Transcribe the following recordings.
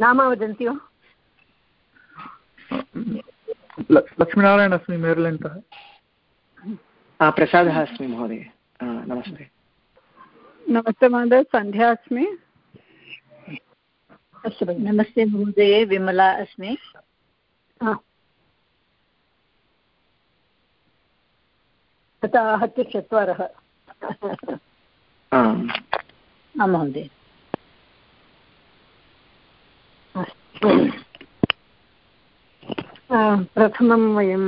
नाम वदन्ति वा? लक्ष्मीनारायण अस्मि मेर्लेण्ड्तः प्रसादः अस्मि महोदय। नमस्ते। नमस्ते महोदय सन्ध्या अस्मि। अस्तु भगिनि नमस्ते महोदये विमला अस्मि। तथा आहत्य चत्वारः। आम्। महोदय। प्रथमं वयं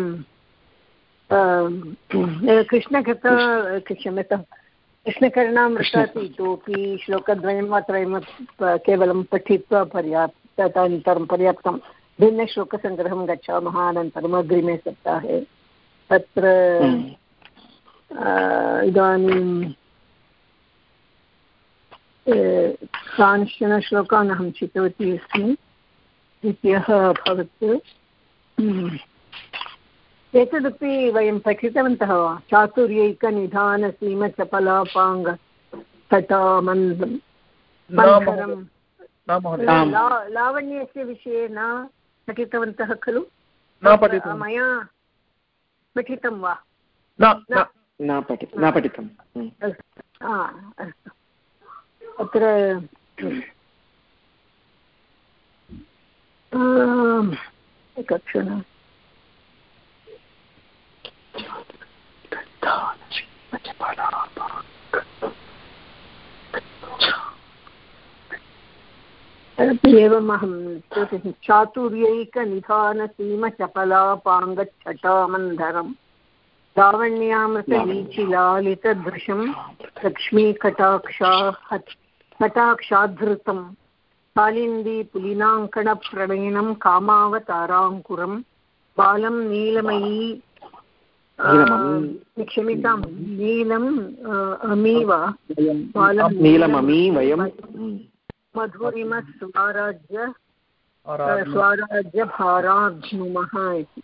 कृष्णकथा क्षम्यतां कृष्णकर्णामृतात् इतोपि श्लोकद्वयं वा त्रयं केवलं पठित्वा पर्याप्त तदनन्तरं पर्याप्तं भिन्नश्लोकसङ्ग्रहं गच्छामः अनन्तरम् अग्रिमे सप्ताहे। तत्र इदानीं कांश्चन श्लोकान् अहं चितवती अस्मि। द्वितीयः अभवत् एतदपि वयं पठितवन्तः। वा चातुर्यैकनिधानसीमचपलापाङ्ग तटामन्दं। लावण्यस्य विषये न पठितवन्तः खलु? मया पठितं वा? न पठितं अत्र एकक्षणम् एवमहं चातुर्यैकनिधानसीमचपलापाङ्गच्छटामन्धरम्। लावण्यामृतवीचिलालितदृशं लक्ष्मीकटाक्षा कटाक्षाधृतं कालिन्दीपुलिनाङ्कणप्रणयनं कामावताराङ्कुरं बालं नीलमयी क्षम्यतां नीलम् अमीव नीलममी वयं मधुरिमस्वाराज्य स्वाराज्यभाराध्नुमः इति।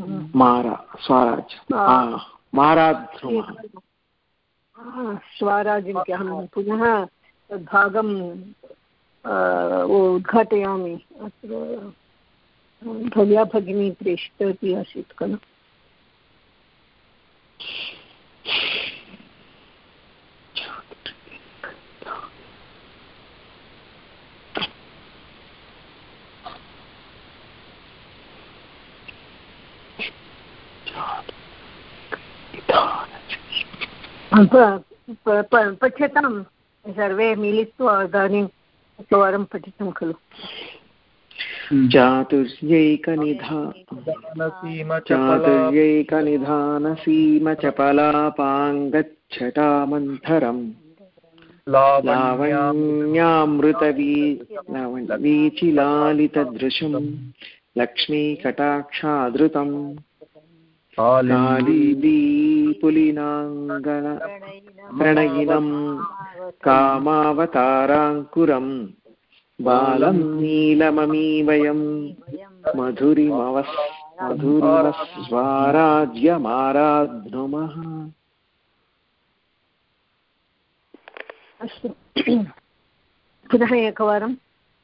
मारा स्वराज् स्वराज्यम् अहं पुनः भागम् उद्घाटयामि। अत्र भव्या भगिनी प्रेषितवती आसीत् खलु। पठ्यतां सर्वे मिलित्वा इदानीम् एकवारं पठितं खलु। चातुर्यैकनिधानसीमचपलापाङ्गच्छटामन्थरम् लावण्यामृतवीचिलालितदृशं लक्ष्मीकटाक्षादृतम्। कालीदीपुलिनाङ्गणप्रणयिनं कामावताराङ्कुरम् बालं नीलममी वयं मधुरिमवस् मधुरिमस्वाराज्यमाराध्नुमः अस्तु। पुनः एकवारं।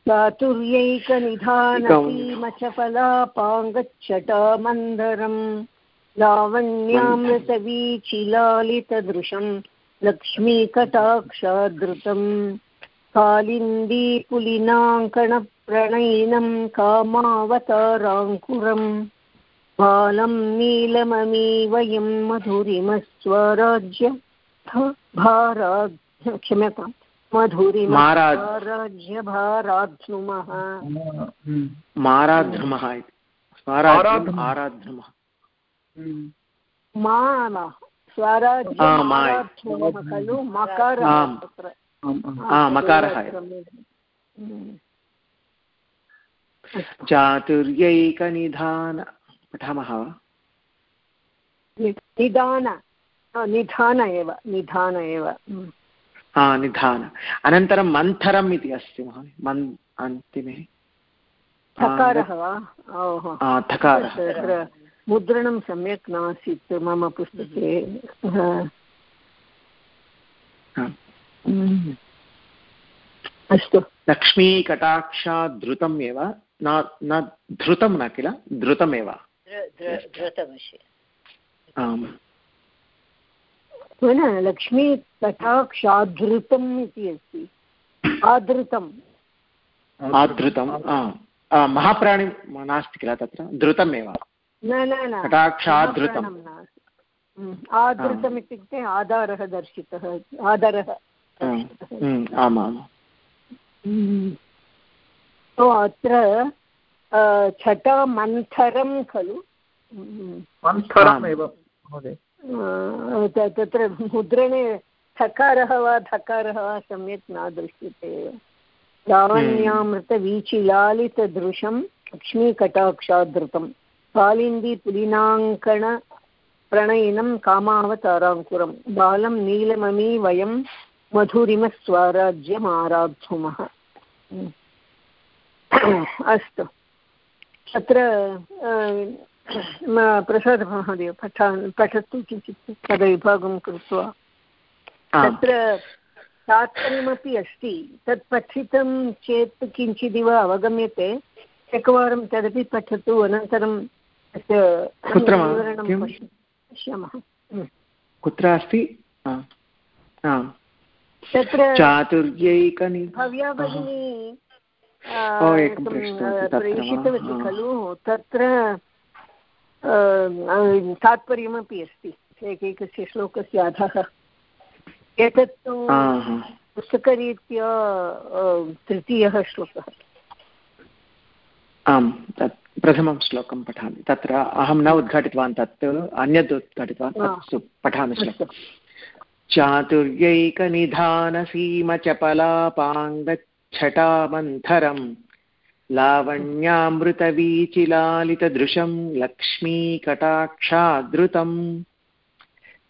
चातुर्यैकनिधानसीमचपलापाङ्गच्छटामन्धरम् लावण्यामृतवीचिलालितदृशं लक्ष्मीकटाक्षादृतम् कालिन्दीपुलिनाङ्कणप्रणयिनं कामावताराङ्कुरम् बालं नीलममी वयं मधुरिमस्वराज्य भाराज्य क्षम्यतां मधुरिमाराज्यभाराध्नुमः माराध्नुमः। आराध्नुमः। मा स्वराज्यं आ, मा। माराध्वमः खलु मकारः। हम्म। चातुर्यैकनिधान पठामः वा? निधान। निधान एव निधान एव। हम्म। हा निधान। अनन्तरं मन्थरम् इति अस्ति महोदय। मन् अन्तिमे। थकारः वा? थकारः। मुद्रणं सम्यक् नासीत् मम पुस्तके। हा। हा। हम्म। अस्तु। लक्ष्मीकटाक्षात् धृतम् एव न न धृतं न किल? धृतमेव। आम्। न लक्ष्मी कटाक्षाधृतम् इति अस्ति। आधृतम् आधृतम् आ, आ, महाप्राणि नास्ति किल तत्र? धृतमेव। न न न. कटाक्षाधृतं महाप्राणं नास्ति. हम्म, आधृतम् इत्युक्ते आधारः दर्शितः आधारः हम्म, आमाम्. हम्म। तो अत्र छटामन्थरं खलु? हम्म। अ, त- तत्र मुद्रणे थकारः वा धकारः वा सम्यक् न दृश्यते. एव लावण्यामृतवीचिलालितदृशं लक्ष्मीकटाक्षाधृतं कालिन्दी पुलिनाङ्कणप्रणयिनं कामावताराङ्कुरं बालं नीलममी वयं मधुरिमस्वाराज्यमाराध्युमः हम्म। अस्तु अ, म- प्रसादमहोदय पठा पठतु किञ्चित् पदविभागं कृत्वा. तत्र तात्पर्यमपि अस्ति तत् पठितं चेत् किञ्चिदिव अवगम्यते एकवारं तदपि पठतु अनन्तरं कुत्र पश्यामः। कुत्र अस्ति? आम्। तत्र चातुर्यैकनि भव्या भगिनी? प्रेषितवती खलु। तत्र तात्पर्यमपि अस्ति। एकैकस्य श्लोकस्य अधः। एतत्तु पुस्तकरीत्या तृतीयः श्लोकः। आम् तत् प्रथमं श्लोकं पठामि। तत्र अहं न उद्घाटितवान् तत् अन्यत् उद्घाटितवान् आ. तत् सु- पठामि श्लोकम् अस्तु। चातुर्यैकनिधानसीमचपलापाङ्गच्छटामन्थरं लावण्यामृतवीचिलालितदृशं लक्ष्मीकटाक्षादृतम्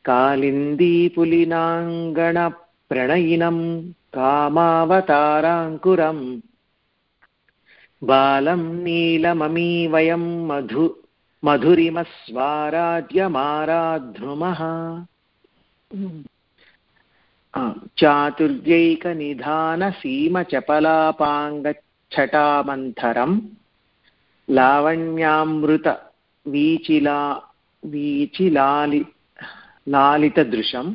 कालिन्दीपुलिनाङ्गणप्रणयिनं कामावताराङ्कुरम्। बालं नीलममी वयं मधु मधुरिमस्वाराज्यमाराध्रुमः हम्म। आम्, चातुर्यैकनिधानसीमचपलापाङ्गच्छटामन्थरं लावण्यामृतवीचिला वीचिलालि लालितदृशं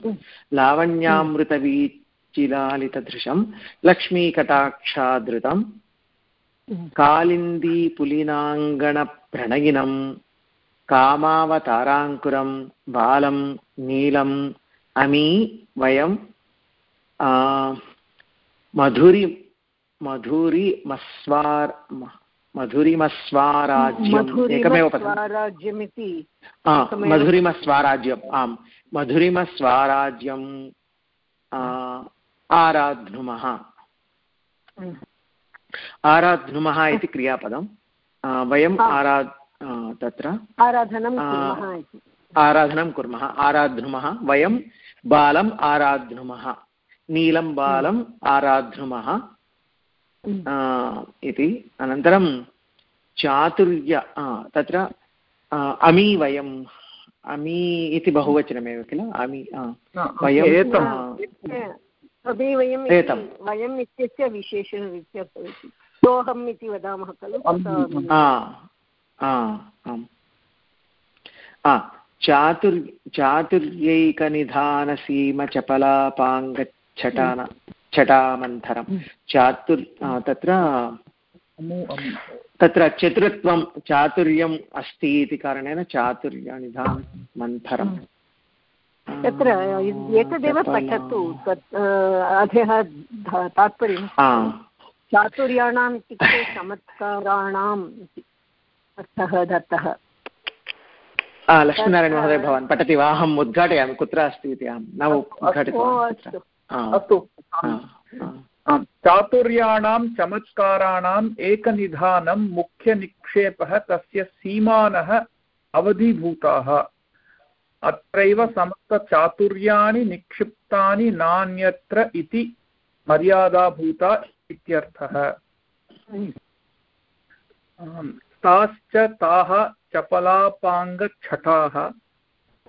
लावण्यामृतवीचिलालितदृशं लक्ष्मीकटाक्षादृतं हम्म। कालिन्दीपुलिनाङ्गणप्रणयिनं कामावताराङ्कुरं बालं नीलम् अमी वयं आ, मधुरि मधुरिमस्वार् म- मधुरिमस्वाराज्यम् एकमेव पदम् मधुरिमस्वाराज्यमिति आ, एकमेव मधुरिमस्वाराज्यम् आम् मधुरिमस्वाराज्यम् आ, आराध्नुमः हम्म। आराध्नुमः इति क्रियापदम्। आ, वयम् आरा तत्र। आराधनं आराधनं कुर्मः। आराध्नुमः। वयं बालम् आराध्नुमः। नीलं बालम् आराध्नुमः। हम्म। इति। अनन्तरं चातुर्य तत्र अमी वयम्। अमी इति बहुवचनमेव किल? अमी वयं एतम् आ, तदे वयम् इति- एतं। वयम् इत्यस्य विशेषणरीत्या भवति। सोऽहम् इति वदामः खलु। तथा आ, आ, आम्। आ, चातुर् चातुर्यैकनिधानसीमचपलापाङ्गच्छटान छटामन्थरं चातुर् आ, तत्र अमु अमु तत्र चतुरत्वं चातुर्यम् अस्ति इति कारणेन चातुर्यनिधानमन्थरम्। तत्र एतदेव पठतु तत् अधः तात्पर्यं चातुर्याणाम् इत्युक्ते चमत्काराणाम् अर्थः दत्तः। लक्ष्मीनारायणमहोदय भवान् पठति वा? अहम् उद्घाटयामि कुत्र अस्ति इति अहं न उद्घाटितवान् अस्तु चातुर्याणां चमत्काराणाम् एकनिधानं मुख्यनिक्षेपः तस्य सीमानः अवधिभूताः। अत्रैव समस्तचातुर्याणि निक्षिप्तानि नान्यत्र इति मर्यादाभूता इत्यर्थः। ताश्च ताः चपलापाङ्गच्छटाः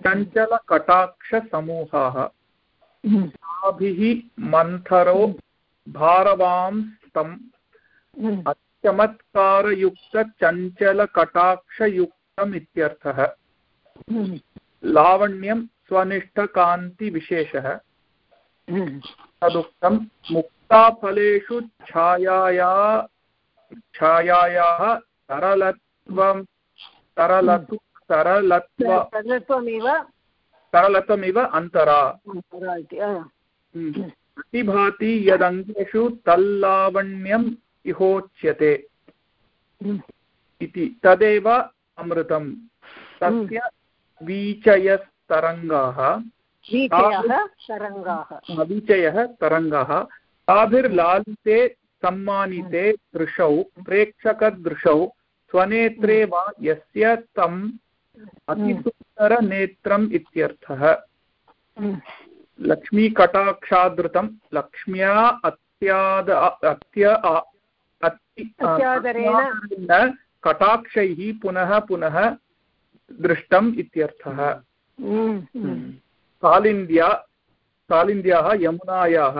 चञ्चलकटाक्षसमूहाः। ताभिः मन्थरो भारवांस्तम्। चमत्कारयुक्तचञ्चलकटाक्षयुक्तम् इत्यर्थः लावण्यं स्वनिष्ठकान्तिविशेषः। तदुक्तं मुक्ताफलेषु छायाया छायायाः सरलत्वं सरलतु सरलत्व सरलत्वमेव सरलत्वमिव अन्तरा। प्रतिभाति यदङ्गेषु तल्लावण्यम् इहोच्यते। इति तदेव अमृतं तस्य वीचयस्तरङ्गाः वीचयः तरङ्गाः। ताभिर्लालिते सम्मानिते दृशौ प्रेक्षकदृशौ स्वनेत्रे वा यस्य तम् अतिसुन्दरनेत्रम् इत्यर्थः। लक्ष्मीकटाक्षादृतं लक्ष्म्या अत्याद अत्य कटाक्षैः पुनः पुनः दृष्टम् इत्यर्थः। कालिन्द्या कालिन्द्याः यमुनायाः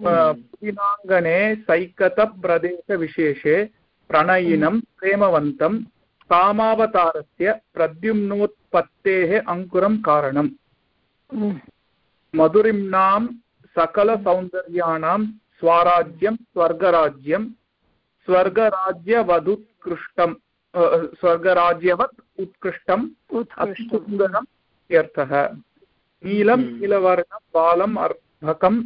पुलिनाङ्गणे सैकतप्रदेशविशेषे प्रणयिनं प्रेमवन्तं कामावतारस्य प्रद्युम्नोत्पत्तेः अङ्कुरं कारणम्। मधुरिम्नां सकलसौन्दर्याणां स्वाराज्यं स्वर्गराज्यं स्वर्गराज्यवदुत्कृष्टं स्वर्गराज्यवत् उत्कृष्टम् सुन्दरम् इत्यर्थः नीलं नीलवर्णं बालम् अर्भकं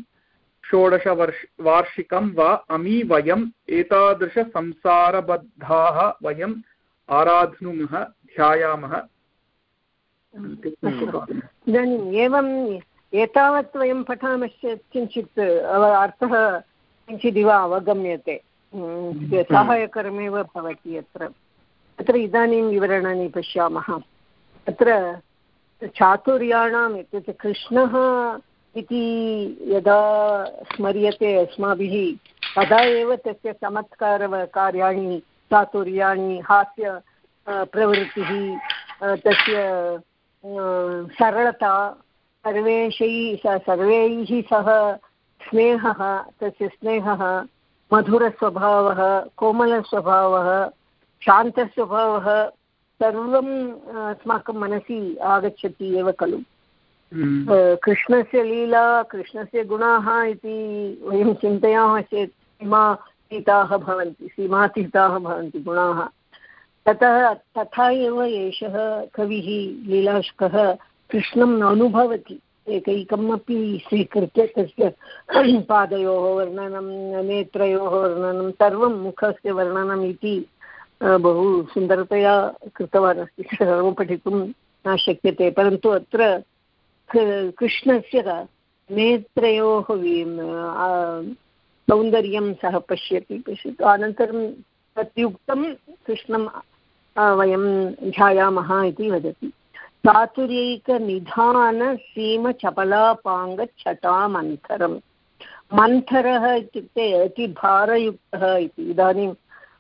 षोडशवर्ष वार्षिकं वा अमी वयम् एतादृशसंसारबद्धाः वयम् आराध्नुमः ध्यायामः। इदानीम् एवम् एतावत् वयं पठामश्चेत् किञ्चित् अर्थः किञ्चिदिव अवगम्यते। साहाय्यकरमेव भवति अत्र। अत्र इदानीं विवरणानि पश्यामः। अत्र चातुर्याणाम् इत्युक्ते कृष्णः इति यदा स्मर्यते अस्माभिः, तदा एव तस्य चमत्कारकार्याणि चातुर्याणि, हास्य प्रवृत्तिः तस्य सरलता सर्वेषैः सर्वैः सह स्नेहः, तस्य स्नेहः, मधुरस्वभावः, कोमलस्वभावः शान्तस्वभावः सर्वम् अस्माकं मनसि आगच्छति एव खलु हम्म। कृष्णस्य लीला कृष्णस्य गुणाः इति वयं चिन्तयामः चेत् सीमातीताः भवन्ति सीमातीताः भवन्ति गुणाः ततः तथा एव एषः कविः लीलाशकः कृष्णम् अनुभवति एकैकमपि स्वीकृत्य तस्य पादयोः वर्णनं नेत्रयोः वर्णनं सर्वं मुखस्य वर्णनम् इति बहु सुन्दरतया कृतवान् अस्ति सर्वं पठितुं न शक्यते। परन्तु अत्र कृष्णस्य नेत्रयोः सौन्दर्यं सः पश्यति, पश्यतु। अनन्तरं तद्युक्तं कृष्णं वयं ध्यायामः इति वदति। चातुर्यैकनिधानसीमचपलापाङ्गच्छटामन्थरं मन्थरः इत्युक्ते अतिभारयुक्तः इति। इदानीं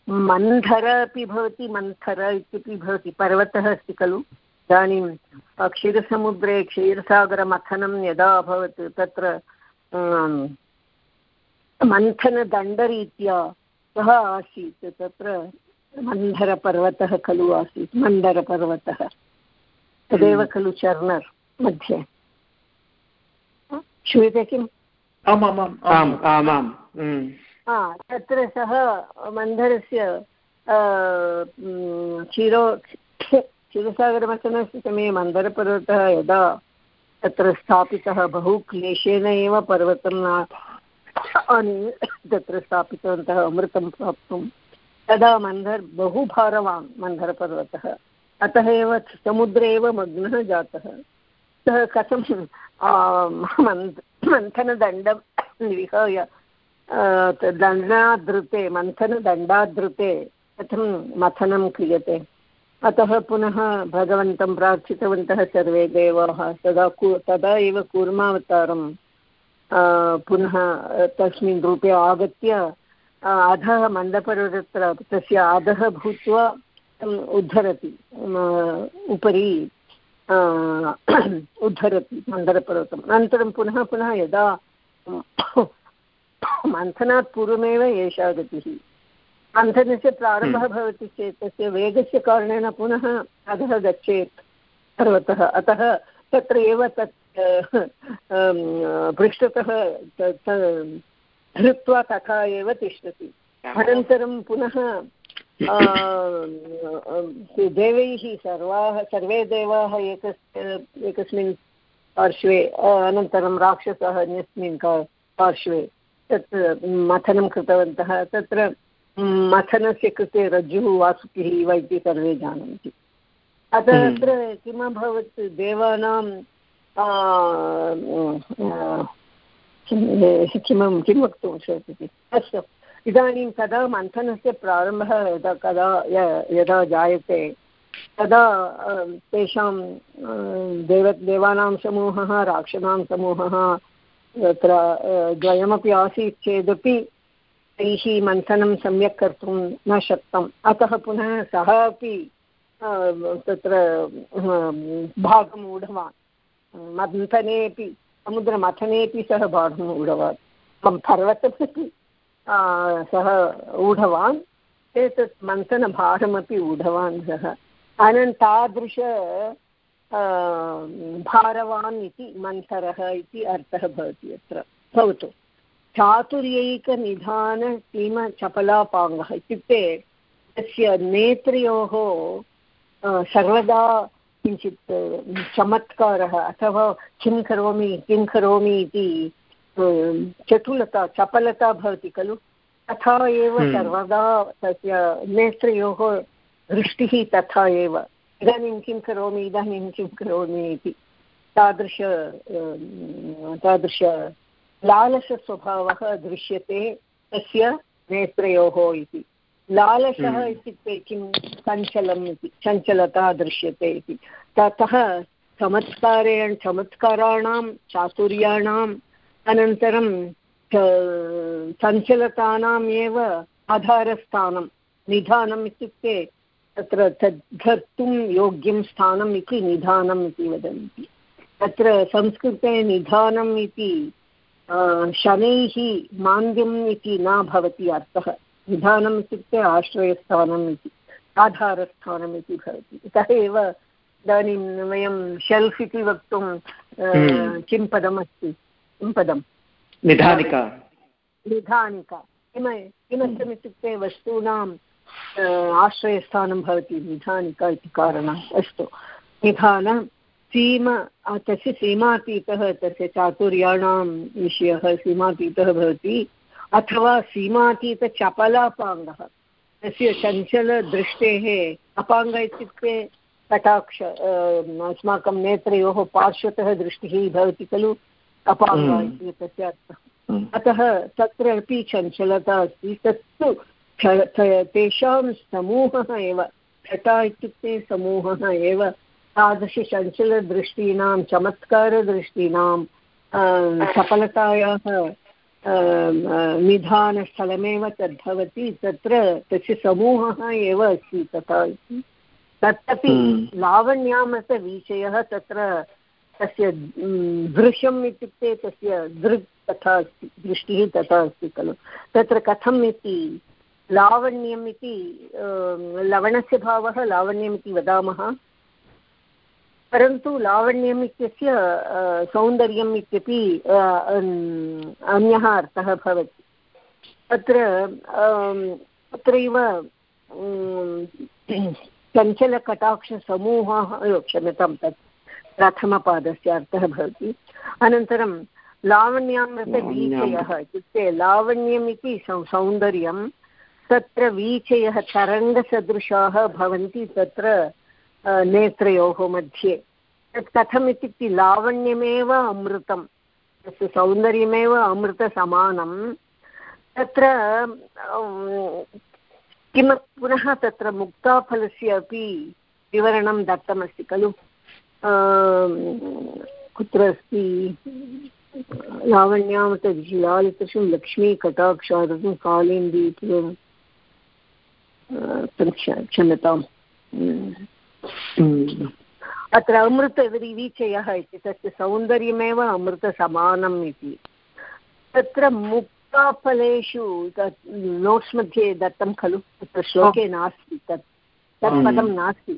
मन्थर अपि भवति मन्थर इत्यपि भवति पर्वतः अस्ति खलु? इदानीं क्षीरसमुद्रे क्षीरसागरमथनं यदा अभवत् तत्र मन्थनदण्डरीत्या सः आसीत् तत्र मन्धरपर्वतः खलु आसीत् मन्दरपर्वतः। तदेव हम्म। खलु चर्नर् मध्ये। श्रूयते किम्? आमामाम् आम् आमाम्। तत्र सः मन्धरस्य क्षीरो क्षीरसागरमथनस्य समये मन्दरपर्वतः यदा तत्र स्थापितः बहु क्लेशेन एव पर्वतं न तत्र स्थापितवन्तः अमृतं प्राप्तुं, तदा मन्धर्, बहु भारवान् मन्धरपर्वतः। अतः एव समुद्रे एव मग्नः जातः। सः कथं मन्थनदण्डं विहाय दण्डादृते, मन्थनदण्डादृते, कथं मथनं क्रियते? अतः पुनः भगवन्तं प्रार्थितवन्तः सर्वे देवाः, तदा कु, तदा एव कूर्मावतारं पुनः तस्मिन् रूपे आगत्य अधः मन्दपर्वतत्र तस्य अधः भूत्वा उद्धरति उपरि उद्धरति मन्दरपर्वतम् अनन्तरं पुनः पुनः यदा मन्थनात् पूर्वमेव एषा गतिः। मन्थनस्य प्रारम्भः हम्म। भवति चेत् तस्य वेगस्य कारणेन पुनः अधः गच्छेत् पर्वतः। अतः तत्र एव तत् पृष्ठतः धृत्वा तथा एव तिष्ठति। अनन्तरं पुनः देवैः सर्वाः सर्वे देवाः एकस् एकस्मिन् पार्श्वे अनन्तरं राक्षसः अन्यस्मिन् पार्श्वे तत् मथनं कृतवन्तः। तत्र मथनस्य कृते रज्जुः वासुकिः इव इति सर्वे जानन्ति। अतः हम्म। अत्र किम् अभवत् देवानां किं किं वक्तुं शक्यते? अस्तु। इदानीं कदा मन्थनस्य प्रारम्भः यदा कदा यदा जायते तदा तेषां देव देवानां समूहः राक्षसां समूहः तत्र द्वयमपि आसीत् चेदपि तैः मन्थनं सम्यक् कर्तुं न शक्तम्। अतः पुनः सः अपि तत्र भागम् ऊढवान्। मन्थनेपि समुद्रमथनेपि सः भागम् ऊढवान्। पर्वतमपि सः ऊढवान्। एतत् मन्थनभारमपि ऊढवान् सः। अनन् तादृश भारवान् इति मन्थरः इति अर्थः भवति अत्र। भवतु। चातुर्यैकनिधान चपलापाङ्गः इत्युक्ते तस्य नेत्रयोः सर्वदा किञ्चित् चमत्कारः अथवा किं करोमि किं करोमि इति चतुलता चपलता भवति खलु। तथा एव हम्म। सर्वदा तस्य नेत्रयोः दृष्टिः तथा एव। इदानीं किं करोमि इदानीं किं करोमि इति। तादृश तादृश लालसस्वभावः दृश्यते तस्य नेत्रयोः इति। लालसः हम्म। इत्युक्ते किं चञ्चलम् इति चञ्चलता दृश्यते इति। ततः चमत्कारेण चमत्काराणां चातुर्याणाम् अनन्तरं चञ्चलतानाम् एव आधारस्थानं। निधानम् इत्युक्ते तत्र तद् धर्तुं योग्यं स्थानम् इति निधानम् इति वदन्ति। तत्र संस्कृते निधानम् इति शनैः मान्द्यम् इति न भवति अर्थः। निधानम् इत्युक्ते आश्रयस्थानम् इति आधारस्थानम् इति भवति। अतः एव इदानीं वयं शेल्फ् इति वक्तुं हम्म। किं पदमस्ति? किं पदं निधानिका। निधानिका। किम किमर्थमित्युक्ते वस्तूनां आश्रयस्थानं भवति निधानिका इति कारणात् अस्तु। निधान सीम तस्य सीमातीतः तस्य चातुर्याणां विषयः सीमातीतः भवति। अथवा सीमातीतचपलापाङ्गः तस्य चञ्चलदृष्टेः अपाङ्ग इत्युक्ते कटाक्ष अस्माकं नेत्रयोः पार्श्वतः दृष्टिः भवति खलु अपाङ्ग हम्म। इति तस्य अर्थः। हम्म। अतः तत्र अपि चञ्चलता अस्ति। तत्तु तेषां समूहः एव। छटा इत्युक्ते समूहः एव। तादृशचञ्चलदृष्टीनां चमत्कारदृष्टीनां सफलतायाः निधानस्थलमेव तद्भवति। तत्र तस्य समूहः एव अस्ति तथा इति। तदपि हम्म। लावण्यामतविषयः तत्र तस्य दृश्यम् इत्युक्ते तस्य दृक् तथा अस्ति दृष्टिः तथा अस्ति खलु। तत्र कथम् इति लावण्यम् इति लवणस्य भावः लावण्यम् इति वदामः। परन्तु लावण्यम् इत्यस्य सौन्दर्यम् इत्यपि अन्यः अर्थः भवति। तत्र तत्रैव चञ्चलकटाक्षसमूहः क्षम्यतां, तत् प्रथमपादस्य अर्थः भवति। अनन्तरं लावण्यामृतवीचयः इत्युक्ते लावण्यम् इति सौन्दर्यं तत्र वीचयः तरङ्गसदृशाः भवन्ति तत्र नेत्रयोः मध्ये। तत् कथम् इत्युक्ते लावण्यमेव अमृतं तस्य सौन्दर्यमेव अमृतसमानं तत्र किम पुनः तत्र मुक्ताफलस्य अपि विवरणं दत्तमस्ति खलु। कुत्र अस्ति? लावण्यां तज्लालितशुं लक्ष्मीकटाक्षादं कालिन्दी क्षम्यताम् अत्र अमृतविचयः इति तस्य सौन्दर्यमेव अमृतसमानम् इति तत्र मुक्ताफलेषु नोट्स् मध्ये दत्तं खलु तत्र श्लोके नास्ति तत् तत् पदं नास्ति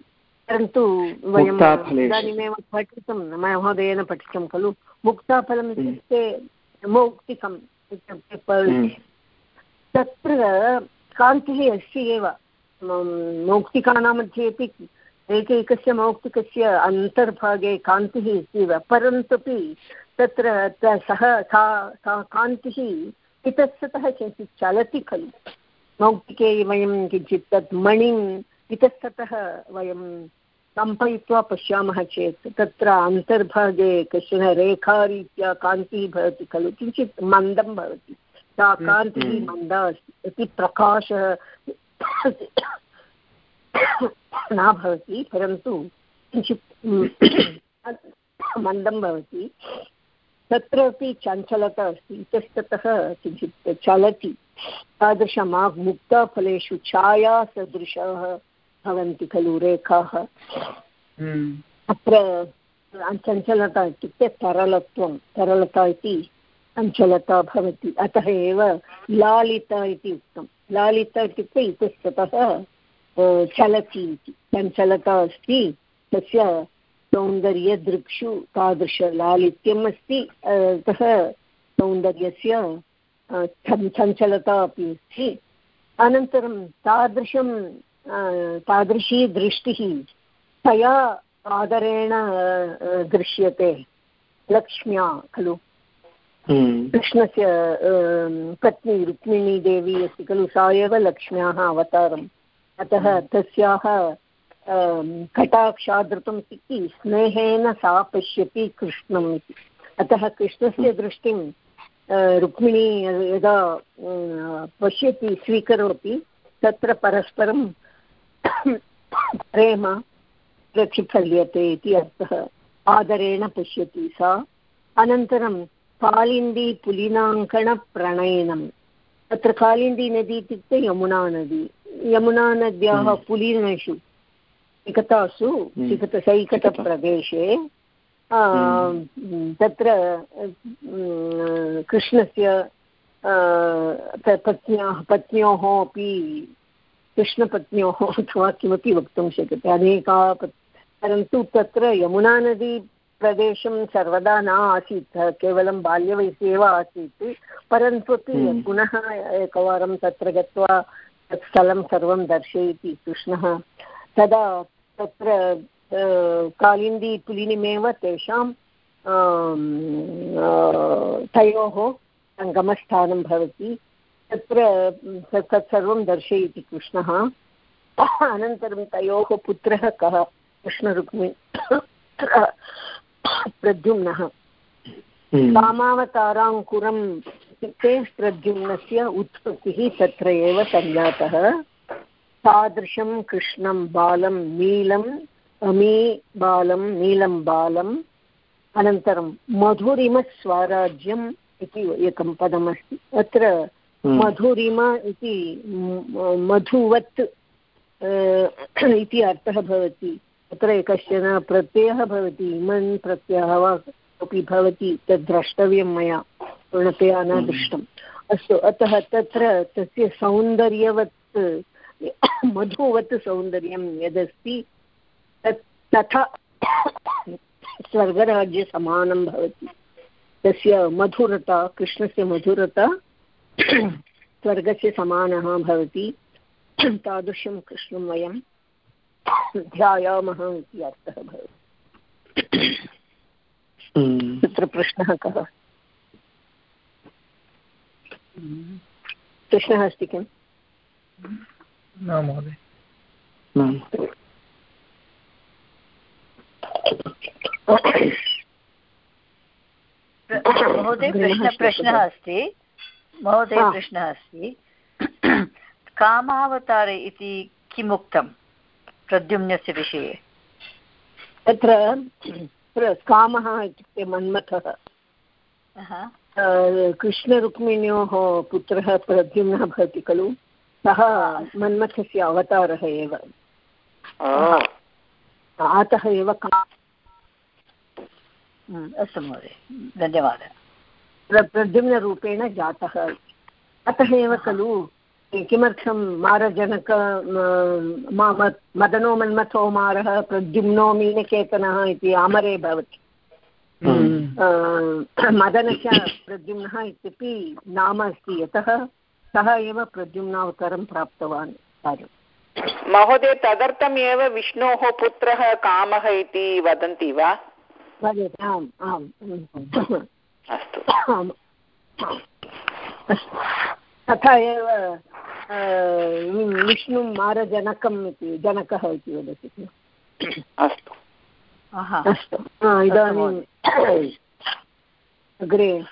परन्तु वयम् इदानीमेव पठितं महोदयेन पठितं खलु मुक्ताफलम् इत्युक्ते मौक्तिकम् इत्युक्ते तत्र कान्तिः अस्ति एव मौक्तिकानां मध्ये अपि एकैकस्य मौक्तिकस्य अन्तर्भागे कान्तिः एव परन्तुपि तत्र सः सा सा कान्तिः इतस्ततः किञ्चित् चलति खलु। मौक्तिके वयं किञ्चित् तत् मणिं इतस्ततः वयं कम्पयित्वा पश्यामः चेत् तत्र अन्तर्भागे कश्चन रेखारीत्या कान्तिः भवति खलु। किञ्चित् मन्दं भवति। सा कान्तिः हम्म। मन्दा अस्ति। अति प्रकाशः न भवति परन्तु किञ्चित् मन्दं भवति। तत्रापि चञ्चलता अस्ति इतस्ततः किञ्चित् चलति। तादृशमा मुक्ताफलेषु छायासदृशाः भवन्ति खलु रेखाः। हम्म। अत्र चञ्चलता इत्युक्ते तरलत्वं तरलता इति चञ्चलता भवति। अतः एव लालिता इति उक्तं। लालिता इत्युक्ते इतस्ततः चलति इति। चञ्चलता अस्ति, तस्य सौन्दर्यदृक्षु तादृशलालित्यम् अस्ति अतः सौन्दर्यस्य चञ्चलता अपि अस्ति। अनन्तरं तादृशं तादृशी दृष्टिः तया आदरेण दृश्यते। लक्ष्म्या खलु। कृष्णस्य पत्नी रुक्मिणीदेवी अस्ति खलु सा एव लक्ष्म्याः अवतारम्। अतः हम्म। तस्याः कटाक्षादृतम् इति स्नेहेन सा पश्यति कृष्णम् इति। अतः कृष्णस्य हम्म। दृष्टिं रुक्मिणी यदा पश्यति स्वीकरोति तत्र परस्परं प्रेम प्रतिफल्यते इति अर्थः। आदरेण पश्यति सा। अनन्तरं कालिन्दी पुलिनाङ्कणप्रणयनं तत्र कालिन्दी नदी इत्युक्ते यमुना नदी यमुनानद्याः हम्म। पुलिनेषु निकटासु निकट हम्म। सैकटप्रदेशे हम्म। तत्र कृष्णस्य पत्न्याः पत्न्योः अपि कृष्णपत्न्योः अथवा किमपि वक्तुं शक्यते अनेका परन्तु तत्र यमुनानदी प्रदेशं सर्वदा न आसीत् केवलं बाल्यवयसि एव आसीत्। परन्तु हम्म। पुनः एकवारं तत्र गत्वा तत् स्थलं सर्वं दर्शयति कृष्णः। तदा तत्र कालिन्दी पुलिनिमेव तेषां तयोः सङ्गमस्थानं भवति। तत्र तत्सर्वं दर्शयति कृष्णः। अनन्तरं तयोः पुत्रः कः? कृष्णरुक्मि। प्रद्युम्नः। कामावताराङ्कुरम् इत्युक्ते प्रद्युम्नस्य उत्पत्तिः तत्र एव सञ्जातः तादृशं कृष्णं बालं नीलम् अमी बालं नीलं बालम् अनन्तरं मधुरिमस्वराज्यम् इति एकं पदमस्ति अत्र हम्म। मधुरिमा इति मधुवत् इति अर्थः भवति तत्र कश्चन प्रत्ययः भवति इमन् प्रत्ययः वा कोऽपि भवति तद् द्रष्टव्यं मया पूर्णतया न हम्म। दृष्टम्। अस्तु अतः तत्र तस्य सौन्दर्यवत् मधुवत् सौन्दर्यं यदस्ति तत् तथा स्वर्गराज्यसमानं भवति। तस्य मधुरता कृष्णस्य मधुरता स्वर्गस्य समानः भवति। तादृशं कृष्णं वयं ध्यायामः इति अर्थः भवति। हम्म। तत्र प्रश्नः कः? प्रश्नः अस्ति किम्? न महोदय। महोदय प्रश्न प्रश्नः अस्ति। महोदय प्रश्नः अस्ति। कामावतारे इति किमुक्तं प्रद्युम्नस्य विषये। तत्र कामः इत्युक्ते मन्मथः। कृष्णरुक्मिण्योः पुत्रः प्रद्युम्नः भवति खलु? सः मन्मथस्य अवतारः एव। अतः एव का अस्तु महोदय। धन्यवादः। प्रद्युम्नरूपेण जातः। अतः एव खलु? किमर्थं मारजनक मदनो मन्मथो मारः प्रद्युम्नो मीनकेतनः इति अमरे भवति। हम्म। मदनस्य प्रद्युम्नः इत्यपि नाम अस्ति यतः सः एव प्रद्युम्नावतारं प्राप्तवान् कार्यम् महोदय तदर्थम् एव विष्णोः पुत्रः कामः इति वदन्ति वा? आम् आम्। अस्तु। तथा एव विष्णुं मारजनकम् इति जनकः इति वदति अस्तु। अस्तु। इदानीम् अग्रे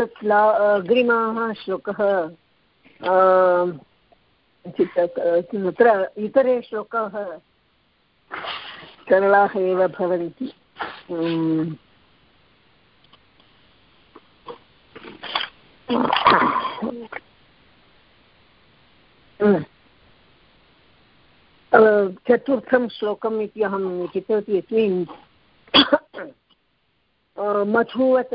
तत् अग्रिमः श्लोकः तत्र इतरे श्लोकाः सरलाः एव भवन्ति। चतुर्थं श्लोकम् इति अहं चिन्तयति अस्मि। मधुवत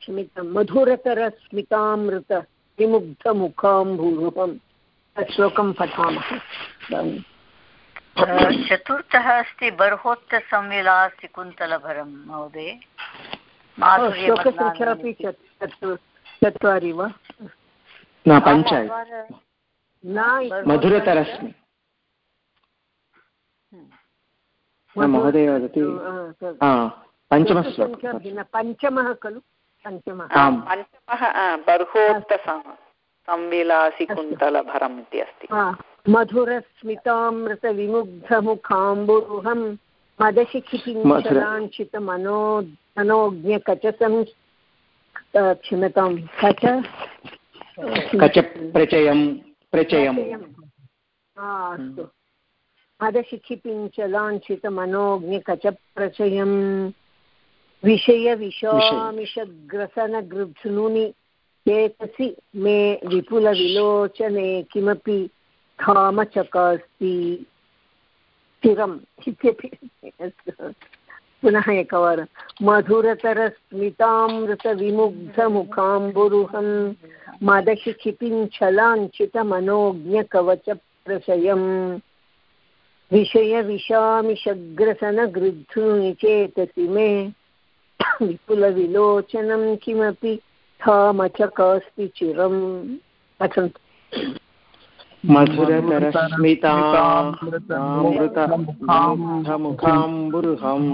क्षम्यतां मधुरतरस्मितामृत विमुग्धमुखाम्भूरूपं तत् श्लोकं पठामः। चतुर्थः अस्ति बर्होत्तसंविलासि कुन्तलभरं महोदय। श्लोकसङ्ख्या अपि चत्वारि वा? पञ्च मधुरतरस्मि महोदय वदति। पञ्चमः खलु? पञ्चमः पञ्चमः संविलासि कुन्तलभरम् इति अस्ति। मधुरस्मितामृतविमुग्धमुखाम्बुरुहं मदशिखिपिञ्चलाञ्छितमनो मनोज्ञकचसं क्षम्यतां कच कच प्रचयं प्रचयम्। अस्तु। मदशिखिपिञ्चलाञ्छितमनोज्ञकचप्रचयम् विषयविषामिषग्रसनगृध्नुनि चेतसि मे विपुलविलोचने किमपि धामचकास्ति। स्थिरम् इत्यपि पुनः एकवारं। मधुरतरस्मितामृतविमुग्धमुखाम्बुरुहं मदशिखिपिञ्छलाञ्छितमनोज्ञकवचप्रशयम् विषयविषामिषग्रसनगृद्धूनि चेतसि मे। विपुलविलोचनं किमपि थामचकास्ति चिरम्। पठन्तु मधुरतरस्मितामृतमुखाम्बुरुहं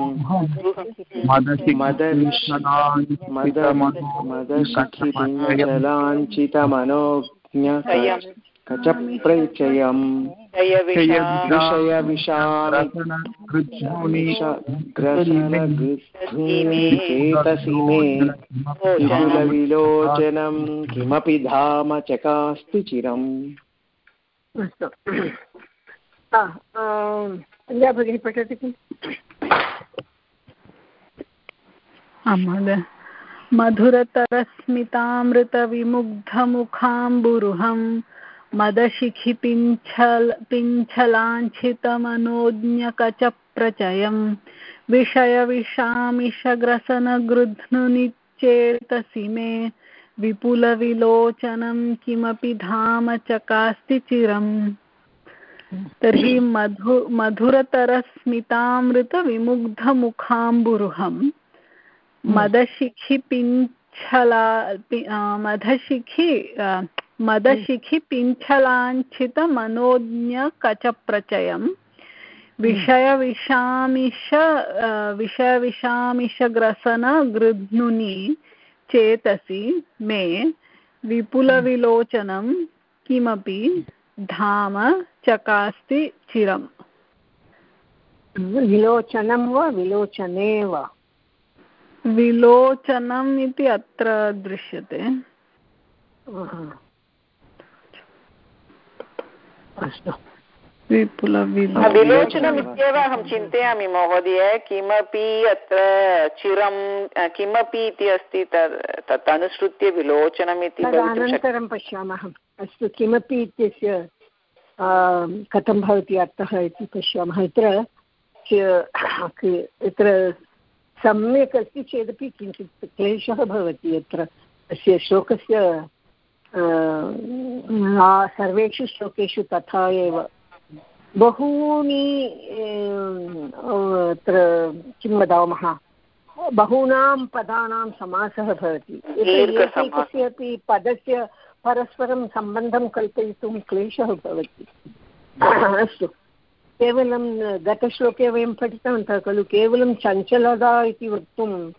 मदशिखिपिञ्चलाञ्चितमनोज्ञ कचप्रचयम् विषयविषामिषग्रसनगृद्धूनिचेतसि मे विपुलविलोचनं किमपि धाम चकास्ति चिरम् अस्तु। सन्ध्या भगिनी पठति किम्? आं महोदय। मधुरतरस्मितामृतविमुग्धमुखाम्बुरुहं मदशिखिपिञ्छल पिञ्छलाञ्छितमनोज्ञकचप्रचयं विषयविषामिषग्रसनगृध्नुनिश्चेतसि मे विपुलविलोचनं किमपि धाम चकास्ति चिरम्। तर्हि मधु मधुरतरस्मितामृतविमुग्धमुखाम्बुरुहं मदशिखि पिञ्छला मदशिखि मदशिखि पिञ्छलाञ्छितमनोज्ञकचप्रचयं विषयविषामिष विषयविषामिषग्रसनगृध्नुनि चेतसि मे विपुलविलोचनं किमपि धाम चकास्ति चिरम्। विलोचनं वा विलोचने वा? विलोचनम् इति अत्र दृश्यते। अस्तु। विलोचनमित्येव अहं चिन्तयामि महोदय किमपि अत्र चिरं किमपि इति अस्ति तत् तत् अनुसृत्य विलोचनम् इति अनन्तरं पश्यामः अस्तु किमपि इत्यस्य कथं भवति अर्थः इति पश्यामः इत्र यत्र सम्यक् अस्ति चेदपि किञ्चित् क्लेशः भवति यत्र तस्य श्लोकस्य सर्वेषु श्लोकेषु तथा एव बहूनि अत्र किं वदामः? बहूनां पदानां समासः भवति। एकस्यापि पदस्य परस्परं सम्बन्धं कल्पयितुं क्लेशः भवति। अस्तु। केवलं गतश्लोके वयं पठितवन्तः खलु केवलं चञ्चलता इति वक्तुं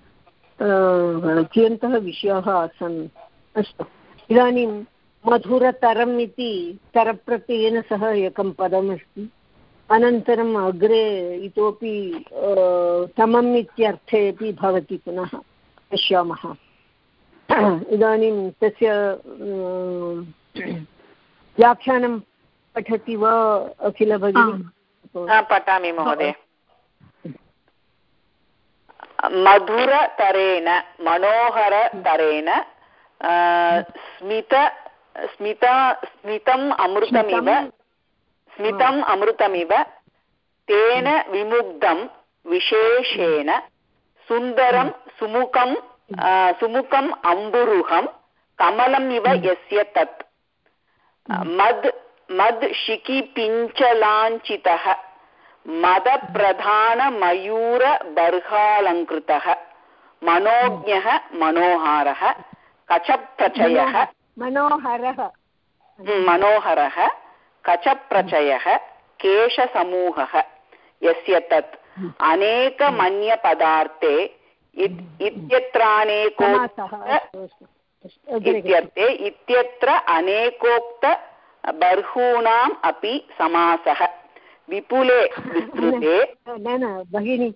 कियन्तः विषयाः आसन्। अस्तु। इदानीं मधुरतरम् इति तरप्रत्ययेन सह एकं पदमस्ति। अनन्तरम् अग्रे इतोपि तमम् इत्यर्थे अपि भवति पुनः पश्यामः। इदानीं तस्य व्याख्यानं पठति वा अखिल भगिनी? पठामि महोदय। मधुरतरेण मनोहरतरेण स्मित स्मिता स्मितम् अमृतमिव स्मितम्? अमृतमिव तेन विमुग्धं विशेषेण सुन्दरं सुमुखं सुमुखम् अम्बुरुहं कमलम् इव यस्य तत्। मद् मद् शिखिपिञ्चलाञ्चितः मदप्रधानमयूरबर्हालङ्कृतः मनोज्ञः मनोहारः कचप्रचयः मनोहरः। मनोहरः कचप्रचयः केशसमूहः यस्य तत् अनेकमन्यपदार्थे इत्यत्रानेको इत्यर्थे इत्यत्र अनेकोक्त बर्हूणाम् अपि समासः। विपुले विस्तृते। न न भगिनि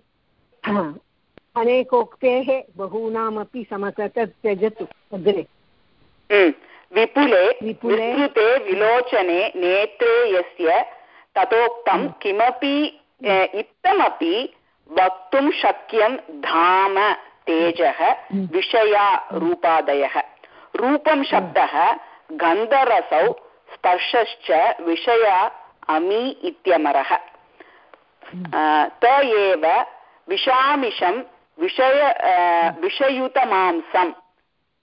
अनेकोक्तेः बहूनामपि समासः तत् त्यजतु अग्रे। विपुले विस्तृते विलोचने नेत्रे यस्य ततोक्तं किमपि इत्थमपि वक्तुं शक्यं धाम तेजः विषया रूपादयः। रूपं शब्दः गन्धरसौ स्पर्शश्च विषया अमी इत्यमरः। त एव विषामिषं विषय विषयुतमांसं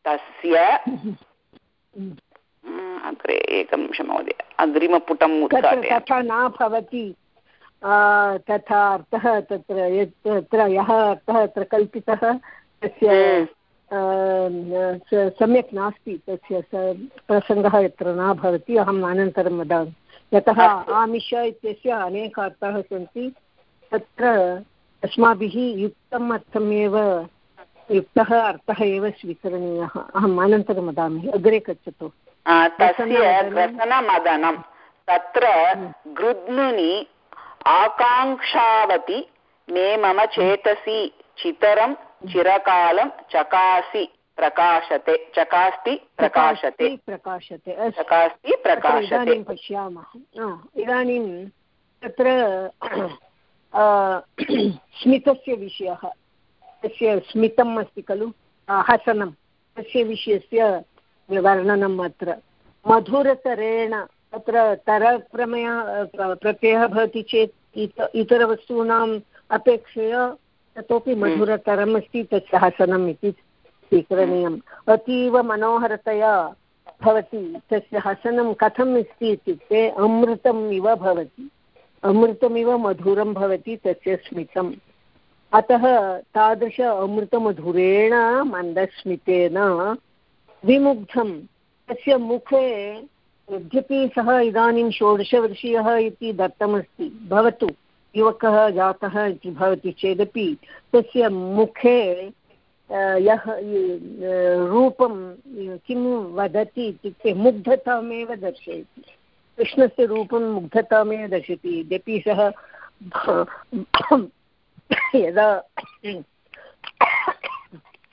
तस्य अग्रे एकं महोदय। अग्रिमपुटम् तथा न भवति। तथा अर्थः तत्र यत् तत्र यः अर्थः अत्र कल्पितः तस्य सम्यक् नास्ति तस्य प्रसङ्गः यत्र न भवति अहम् अनन्तरं वदामि। यतः आमिष इत्यस्य अनेक अर्थाः सन्ति। तत्र अस्माभिः युक्तम् अर्थमेव युक्तः अर्थः एव स्वीकरणीयः। अहम् अनन्तरं वदामि। अग्रे गच्छतु। तस्य ग्रसनमदनं तत्र गृध्नुनि आकाङ्क्षावति मे मम चेतसि चितरं चिरकालं चकासि प्रकाशते चकास्ति प्रकाशते। प्रकाशते। चकास्ति प्रकाशते। इदानीं पश्यामः। इदानीं तत्र स्मितस्य विषयः। तस्य स्मितम् अस्ति खलु? हसनं तस्य विषयस्य वर्णनम् अत्र। मधुरतरेण अत्र तरप्रमय प्रत्ययः भवति चेत् इत इतरवस्तूनाम् अपेक्षया ततोपि मधुरतरम् अस्ति तस्य हसनम् इति स्वीकरणीयम्। अतीव मनोहरतया भवति तस्य हसनं कथम् अस्ति इत्युक्ते अमृतम् इव भवति। अमृतमिव मधुरं भवति तस्य स्मितम्। अतः तादृश अमृतमधुरेण मन्दस्मितेन विमुग्धं तस्य मुखे यद्यपि सः इदानीं षोडशवर्षीयः इति दत्तमस्ति। भवतु, युवकः जातः इति भवति चेदपि तस्य मुखे यः रूपं किं वदति इत्युक्ते मुग्धतामेव दर्शयति। कृष्णस्य रूपं मुग्धतामेव दर्शयति। यद्यपि सः यदा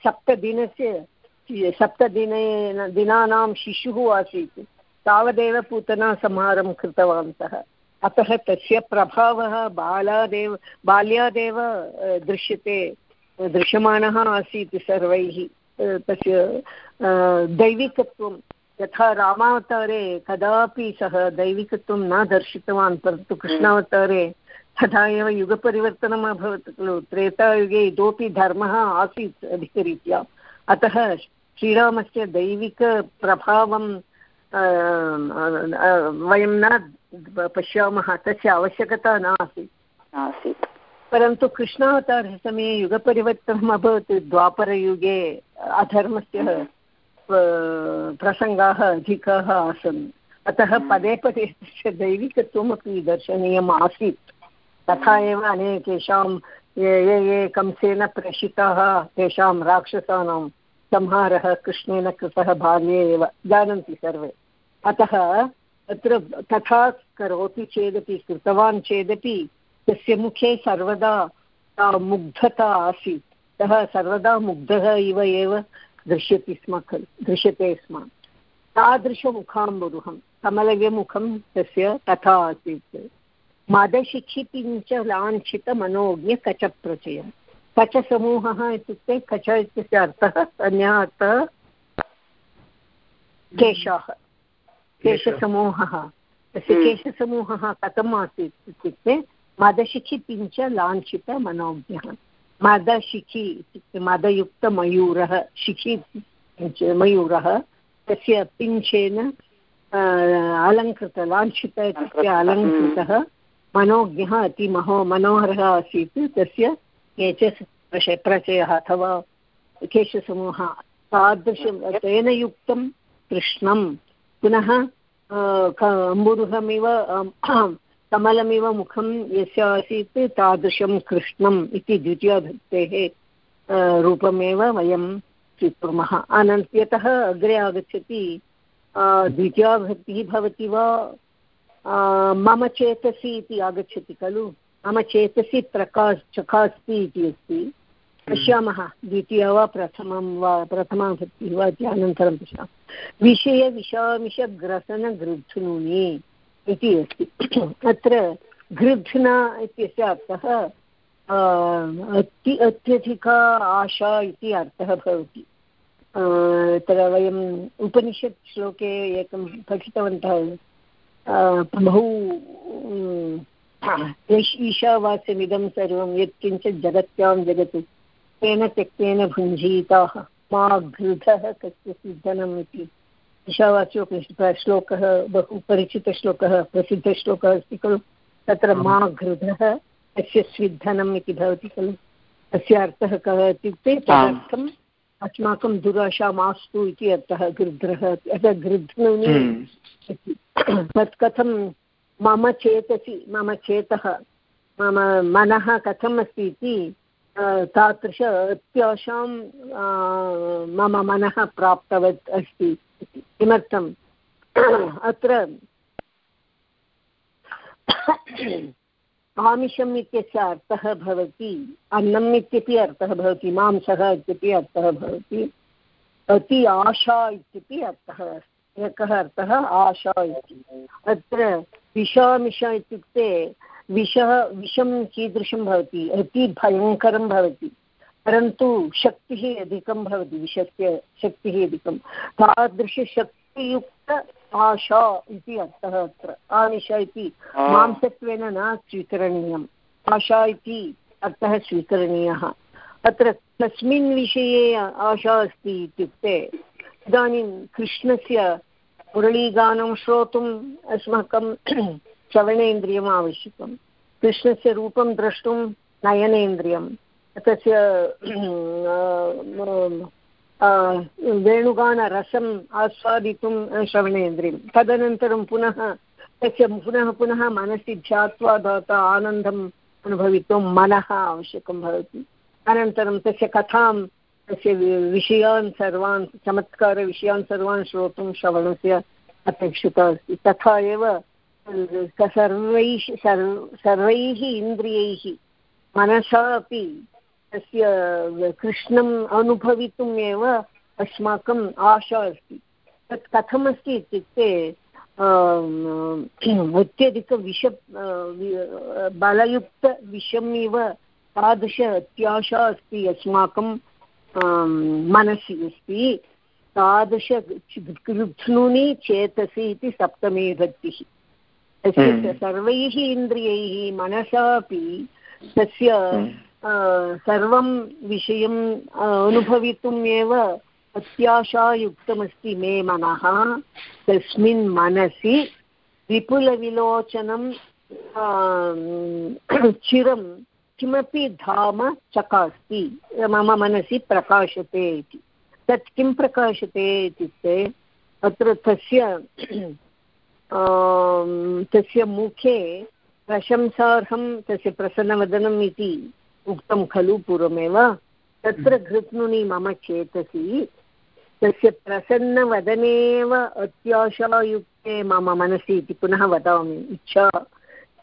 सप्तदिनस्य सप्तदिने दिनानां शिशुः आसीत्, तावदेव पूतना संहारं कृतवन्तः अतः तस्य प्रभावः बालादेव, बाल्यादेव दृश्यते, दृश्यमानः आसीत् सर्वैः। तस्य दैविकत्वं, यथा रामावतारे कदापि सः दैविकत्वं न दर्शितवान्, परन्तु कृष्णावतारे तथा एव युगपरिवर्तनम् अभवत् खलु। त्रेतायुगे इतोपि धर्मः आसीत् अधिकरीत्या। अतः श्रीरामस्य दैविकप्रभावं वयं न पश्यामः तस्य आवश्यकता न आसीत् आसीत् परन्तु कृष्णावतारसमये युगपरिवर्तनम् अभवत्। द्वापरयुगे अधर्मस्य प्रसङ्गाः अधिकाः आसन्। अतः पदे पदे तस्य दैविकत्वमपि दर्शनीयम् आसीत्। तथा एव अनेकेषां ये ये ये कंसेन प्रेषिताः, तेषां राक्षसानां संहारः कृष्णेन कृतः बाल्ये एव जानन्ति सर्वे। अतः तत्र तथा करोति चेदपि, कृतवान् चेदपि, तस्य मुखे सर्वदा मुग्धता आसीत्। सः सर्वदा मुग्धः इव एव दृश्यति स्म खलु दृश्यते स्म। तादृशमुखाम्बुरुहं कमलव्यमुखं तस्य तथा आसीत्। मदशिक्षितिञ्च लाञ्छितमनोज्ञकचप्रचयं कचसमूहः इत्युक्ते कच इत्यस्य अर्थः अन्यः अर्थः केशाः। केशसमूहः। तस्य केशसमूहः कथम् आसीत् इत्युक्ते मदशिखिपिञ्च लाञ्छितमनोज्ञः मदशिखि इत्युक्ते मदयुक्तमयूरः शिखि मयूरः तस्य पिञ्चेन अलङ्कृत लाञ्छित इत्युक्ते अलङ्कृतः। मनोज्ञः अतिमहो मनोहरः आसीत् तस्य केच प्रचयः अथवा केशसमूहः तादृशं तेन युक्तं कृष्णं। पुनः अम्बुरुहमिव कमलमिव मुखं यस्य आसीत् तादृशं कृष्णम् इति द्वितीयाभक्तेः रूपमेव वयं स्वीकुर्मः अनन्त यतः अग्रे आगच्छति द्वितीयाभक्तिः भवति वा मम चेतसि इति आगच्छति खलु? मम चेतसि प्रकाश चकास्ति इति अस्ति। पश्यामः द्वितीया वा प्रथमं वा प्रथमा भक्तिः वा इति अनन्तरं पश्यामः विषयविषामिषग्रसनगृध्नुनि इति अस्ति। अत्र गृध्न इत्यस्य अर्थः अति अत्यधिका आशा इति अर्थः भवति। तत्र वयम् उपनिषत् श्लोके एकं पठितवन्तः बहु ईशावास्यमिदं सर्वं यत्किञ्चित् जगत्यां जगत्। तेन त्यक्तेन भुञ्जीताः मा घृतः कस्य सिद्धनम् इति। ईशावास्योपनिषत् श्लोकः बहु परिचितश्लोकः प्रसिद्धश्लोकः अस्ति खलु। तत्र मा तस्य स्विद्धनम् इति भवति खलु। तस्य अर्थः कः इत्युक्ते तदर्थम् अस्माकं दुराशा मास्तु इति अर्थः गृध्रः अतः गृध्नुनि तत् कथं, मम चेतसि, मम चेतः, मम मनः कथम् अस्ति इति तादृश अत्याशां मम मनः प्राप्तवत् अस्ति किमर्थम्? अत्र आमिषम् इत्यस्य अर्थः भवति, अन्नम् इत्यपि अर्थः भवति, मांसः इत्यपि अर्थः भवति, अति आशा इत्यपि अर्थः अस्ति। एकः अर्थः आशा इति। अत्र विषामिष इत्युक्ते विषः विषं कीदृशं भवति? अति भयङ्करं भवति। परन्तु शक्तिः अधिकं भवति विषस्य शक्तिः अधिकं। तादृशशक्तियुक्त आशा इति अर्थः अत्र। आमिष इति मांसत्वेन न स्वीकरणीयम्। आशा इति अर्थः स्वीकरणीयः। अत्र कस्मिन् विषये आशा अस्ति इत्युक्ते इदानीं कृष्णस्य मुरळीगानं श्रोतुम् अस्माकं श्रवणेन्द्रियम् आवश्यकं। कृष्णस्य रूपं द्रष्टुं नयनेन्द्रियं तस्य वेणुगानरसम् आस्वादितुं श्रवणेन्द्रियं तदनन्तरं पुनः, तस्य पुनः पुनः मनसि ध्यात्वा दाता आनन्दम् अनुभवितुं मनः आवश्यकं भवति। अनन्तरं तस्य कथां तस्य विषयान् सर्वान्, चमत्कारविषयान् सर्वान् श्रोतुं श्रवणस्य अपेक्षिता अस्ति। तथा एव सर्वैः सर्वैः इन्द्रियैः मनसा अपि तस्य कृष्णम् अनुभवितुम् एव अस्माकम् आशा अस्ति। तत् कथमस्ति इत्युक्ते अत्यधिकविष बलयुक्तविषम् इव तादृश अत्याशा अस्ति अस्माकं मनसि अस्ति। तादृश कृध्नुनि चेतसि इति सप्तमी विभक्तिः तस्य हम्म। सर्वैः इन्द्रियैः मनसापि तस्य सर्वं विषयं अनुभवितुम् एव अत्याशायुक्तमस्ति मे मनः। तस्मिन् मनसि विपुलविलोचनं चिरं किमपि धाम चकास्ति मम मनसि प्रकाशते इति। तत् किं प्रकाशते इत्युक्ते अत्र तस्य तस्य मुखे प्रशंसार्हं तस्य प्रसन्नवदनम् इति उक्तं खलु पूर्वमेव। तत्र घृत्नुनि मम चेतसि तस्य प्रसन्नवदनेव अत्याशायुक्ते मम मनसि इति पुनः वदामि। इच्छा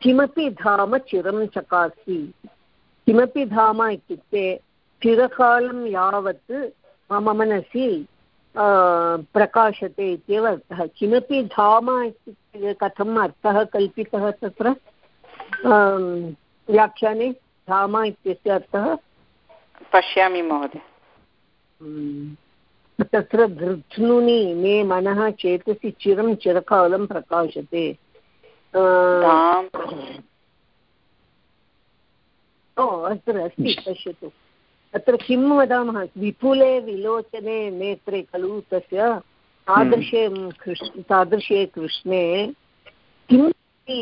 किमपि धाम चिरं चकास्ति। किमपि धाम इत्युक्ते चिरकालं यावत् मम मनसि प्रकाशते इत्येव अर्थः। किमपि धाम इत्युक्ते कथम् अर्थः कल्पितः तत्र? व्याख्याने धाम इत्यस्य अर्थः? पश्यामि महोदय। तत्र धृत्नुनि मे मनः चेतसि चिरं चिरकालं प्रकाशते। ओ अत्र अस्ति पश्यतु। अत्र किं वदामः? विपुले विलोचने नेत्रे खलु तस्य तादृशे कृष्ण तादृशे कृष्णे किं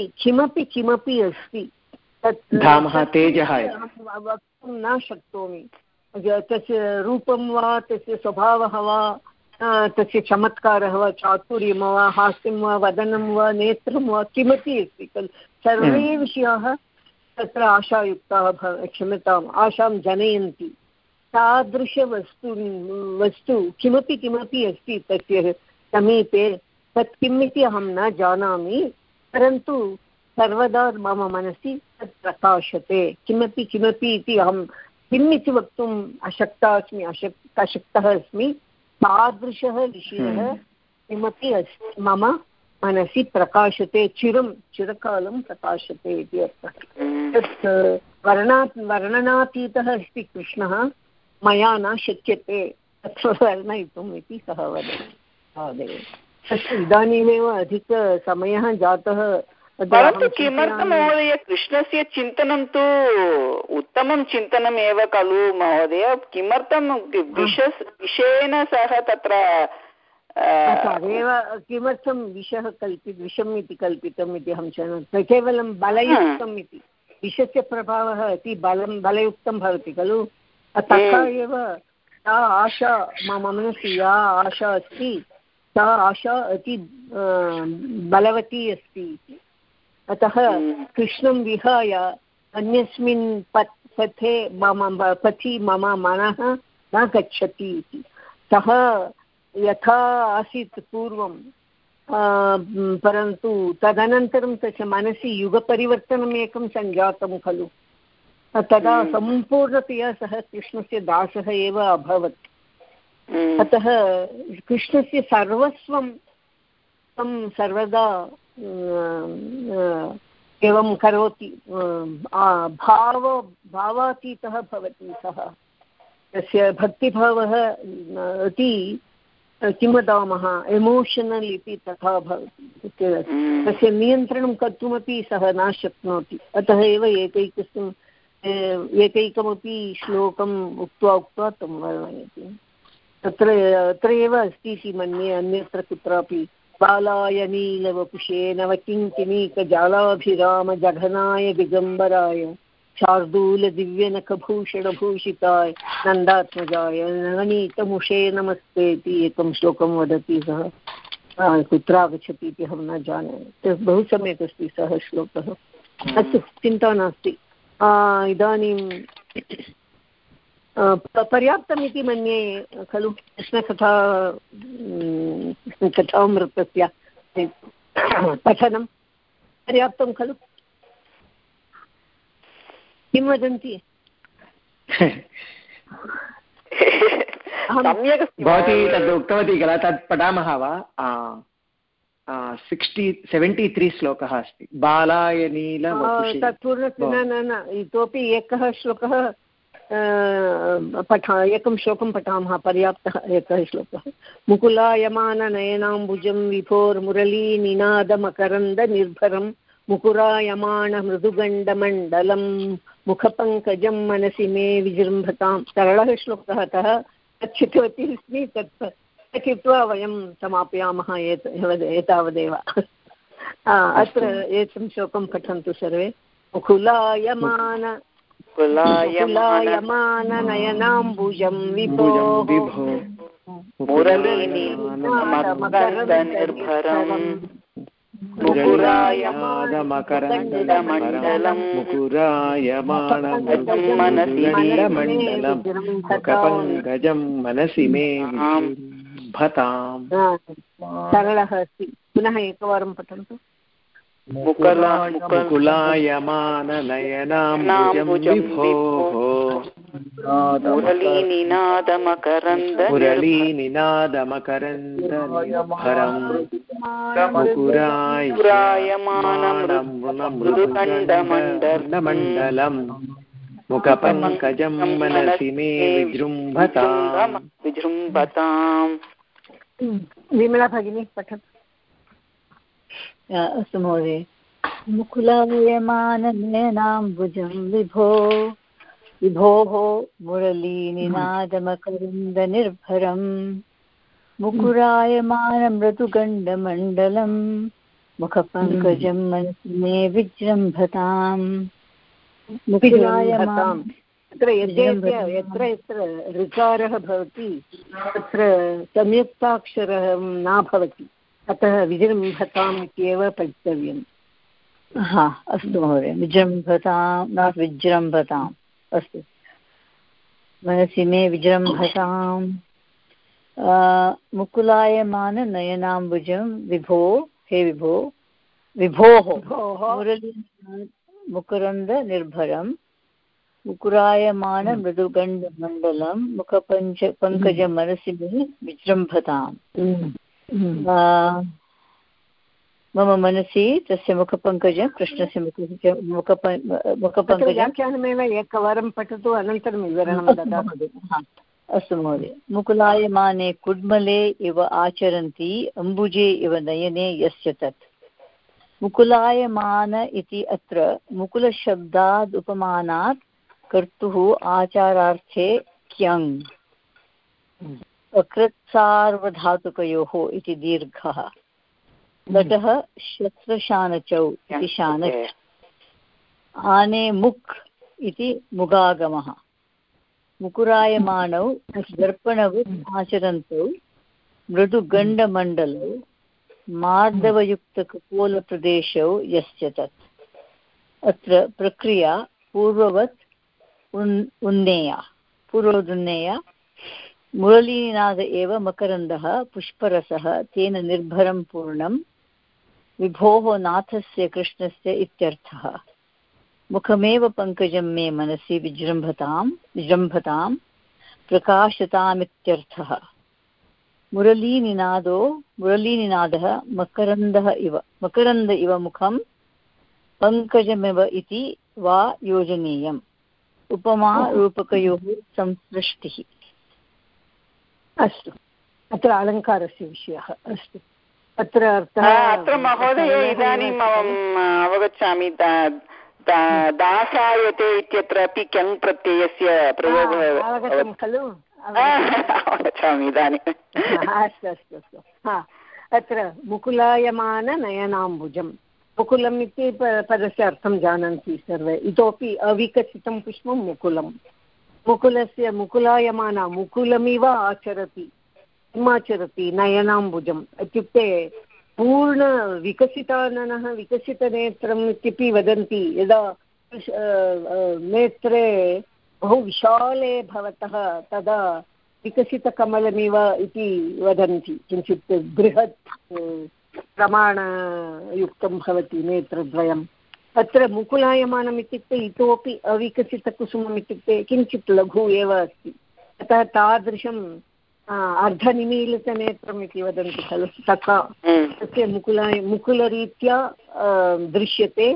किमपि किमपि अस्ति? तत् तेजः वक्तुं न शक्नोमि। तस्य रूपं वा तस्य स्वभावः वा तस्य चमत्कारः वा चातुर्यं वा हास्यं वा वदनं वा नेत्रं वा किमपि अस्ति खलु? सर्वे हम्म। विषयाः तत्र आशायुक्ताः भव क्षम्यताम् आशां जनयन्ति। तादृशवस्तु वस्तु किमपि किमपि अस्ति तस्य समीपे तत् किम् इति अहं न जानामि परन्तु सर्वदा मम मनसि तत् प्रकाशते। किमपि किमपि इति अहं किम् इति वक्तुम् अशक्ता अस्मि अशक् अशक्तः अस्मि। तादृशः विषयः हम्म। किमपि अस्ति मम मनसि प्रकाशते चिरं चिरकालं प्रकाशते इति अर्थः। तत् वर्णात् वर्णनातीतः अस्ति कृष्णः मया न शक्यते तत्र वर्णयितुम् इति सः वदति। महोदय तत् इदानीमेव अधिकसमयः जातः। परन्तु किमर्थं महोदय कृष्णस्य चिन्तनं तु उत्तमं चिन्तनम् एव खलु महोदय? किमर्थं विष विषयेन सह तत्र तदेव किमर्थं विषः कल्पि विषम् इति कल्पितम् इति अहं जानामि केवलं बलयुक्तम् इति। विषस्य प्रभावः अति बलं बलयुक्तं भवति खलु? तथा एव सा आशा मम मनसि या आशा अस्ति सा आशा अति बलवती अस्ति अतः कृष्णं विहाय अन्यस्मिन् पत् पथे मम पथि मम मनः न गच्छति इति। सः यथा आसीत् पूर्वं परन्तु तदनन्तरं तस्य मनसि युगपरिवर्तनम् एकं सञ्जातं खलु तदा। सम्पूर्णतया सः कृष्णस्य दासः एव अभवत्। अतः कृष्णस्य सर्वस्वं तं सर्वदा एवं करोति भाव भावातीतः भवति सः तस्य भक्तिभावः अति किं वदामः? एमोशनल् इति तथा भवति हम्म। तस्य नियन्त्रणं कर्तुमपि सः न शक्नोति। अतः एव एकैकस्मिन् एकैकमपि श्लोकम् उक्त्वा उक्त्वा तं वर्णयति। तत्र अत्र एव अस्ति इति मन्ये अन्यत्र कुत्रापि। बालाय नीलवपुषे नवकिङ्किनीकजालाभिरामजघनाय दिगम्बराय। शार्दूलदिव्यनखभूषणभूषिताय नन्दात्मजाय नवनीतमुषे नमस्ते इति एकं श्लोकं वदति सः। कुत्र आगच्छति इति अहं न जानामि बहु सम्यक् अस्ति सः श्लोकः। अस्तु, चिन्ता नास्ति। इदानीं पर्याप्तमिति मन्ये खलु कृष्णकथा कृष्णकथामृतस्य पठनं। पर्याप्तं खलु किं वदन्ति? भवती तद् उक्तवती किल तत् पठामः वा? सिक्स्टि सेवेण्टि त्री श्लोकः अस्ति। बालाय नील तत् पूर्णस्य न न न इतोपि एकः श्लोकः पठा एकं श्लोकं पठामः पर्याप्तः एकः श्लोकः। मुकुलायमाननयनाम्बुजं विभोर्मुरलीनिनादमकरन्दनिर्भरं मुकुरायमाणमृदुगण्डमण्डलं मुखपङ्कजं मनसि मे विजृम्भतां। सरलः श्लोकः अतः तत् अस्मि तत् चित्वा वयं समापयामः एतावदेव। अत्र एतं श्लोकं पठन्तु सर्वे। मुकुलायमान कुलायमाननयनाम्बुजं विभोः। मुरलीनिर्भरम् मुकुरायमादमकरन्दमण्डलं मुकुरायमाणमण्डलं मुखपङ्कजं मनसि मे भताम् सरलः अस्ति। पुनः एकवारं पठन्तु। मुकुलायमाननयनाम्बुजं विभोः मुरलीनिनादमकरन्द मुखपङ्कजं मनसि मे विजृम्भताम् विजृम्भताम् विमला भगिनी पठतु। अस्तु महोदय मुकुलायमाननयनाम्बुजं विभो। विभोः मुरलीनिनादमकरन्दनिर्भरम्। मुकुरायमानमृदुगण्डमण्डलं मुखपङ्कजं मनसि मे विजृम्भताम्। मुकुरायमानम् तत्र यद्यद्य यत्र यत्र ऋकारः भवति तत्र संयुक्ताक्षरः न भवति। अतः विजृम्भताम् इत्येव पठितव्यम्। हा अस्तु महोदय। विजृम्भतां न विजृम्भताम् अस्तु। मनसि मे विजृम्भताम् मुकुलायमाननयनाम्बुजं विभो हे विभो विभोः। मुरली मुकुरन्दनिर्भरं मुकुरायमानमृदुगण्डमण्डलं मुखपञ्च पङ्कजमनसि मे विजृम्भताम् मम मनसि तस्य मुखपङ्कजं कृष्णस्य मुखप मुखपङ्कजं. व्याख्यानमेव एकवारं पठतु अनन्तरं विवरणं ददातु अस्तु महोदय. मुकुलायमाने कुड्मले इव आचरन्ति अम्बुजे इव नयने यस्य तत्. मुकुलायमान इति अत्र मुकुलशब्दात् उपमानात् कर्तुः आचारार्थे क्यङ्. अकृत्सार्वधातुकयोः इति दीर्घः। लटः शत्रशानचौ इति शानच्। आने मुक् इति मुगागमः। मुकुरायमाणौ दर्पणवत् आचरन्तौ मृदुगण्डमण्डलौ मार्दवयुक्तकपोलप्रदेशौ यस्य तत्। अत्र प्रक्रिया पूर्ववत् उन् उन्नेया पूर्ववदुन्नेया मुरलीनाद एव मकरन्दः पुष्परसः, तेन निर्भरं पूर्णं विभोः नाथस्य कृष्णस्य इत्यर्थः। मुखमेव पङ्कजं मे मनसि विजृम्भतां विजृम्भतां, प्रकाशतामित्यर्थः। मुरलीनिनादो, मुरलीनिनादः मकरन्दः इव, मकरन्द इव मुखं पङ्कजमिव इति वा योजनीयम्। उपमा रूपकयोः संसृष्टिः। अस्तु। अत्र अलङ्कारस्य विषयः अस्तु। अत्र अत्र महोदय इदानीम् अहम् अवगच्छामि दासायते इत्यत्र अपि क्यङ् प्रत्ययस्य प्रयोगः अवगतं खलु? अवगच्छामि। इदानीम् अस्तु अस्तु अस्तु। हा अत्र मुकुलायमाननयनाम्बुजं मुकुलम् इति पदस्य अर्थं जानन्ति सर्वे। इतोपि अविकसितं पुष्पं मुकुलं मुकुलस्य मुकुलायमान मुकुलमिव आचरति किम् आचरति नयनाम्बुजम् इत्युक्ते पूर्णविकसिताननः विकसितनेत्रम् इत्यपि वदन्ति, यदा नेत्रे बहु विशाले भवतः तदा विकसितकमलमिव इति वदन्ति, किञ्चित् बृहत् प्रमाणयुक्तं भवति नेत्रद्वयम्। अत्र मुकुलायमानम् इत्युक्ते इतोपि अविकसितकुसुमम् इत्युक्ते किञ्चित् लघु एव अस्ति। अतः तादृशम् अर्धनिमीलितनेत्रम् इति वदन्ति खलु। तथा तस्य मुकुलाय मुकुलरीत्या दृश्यते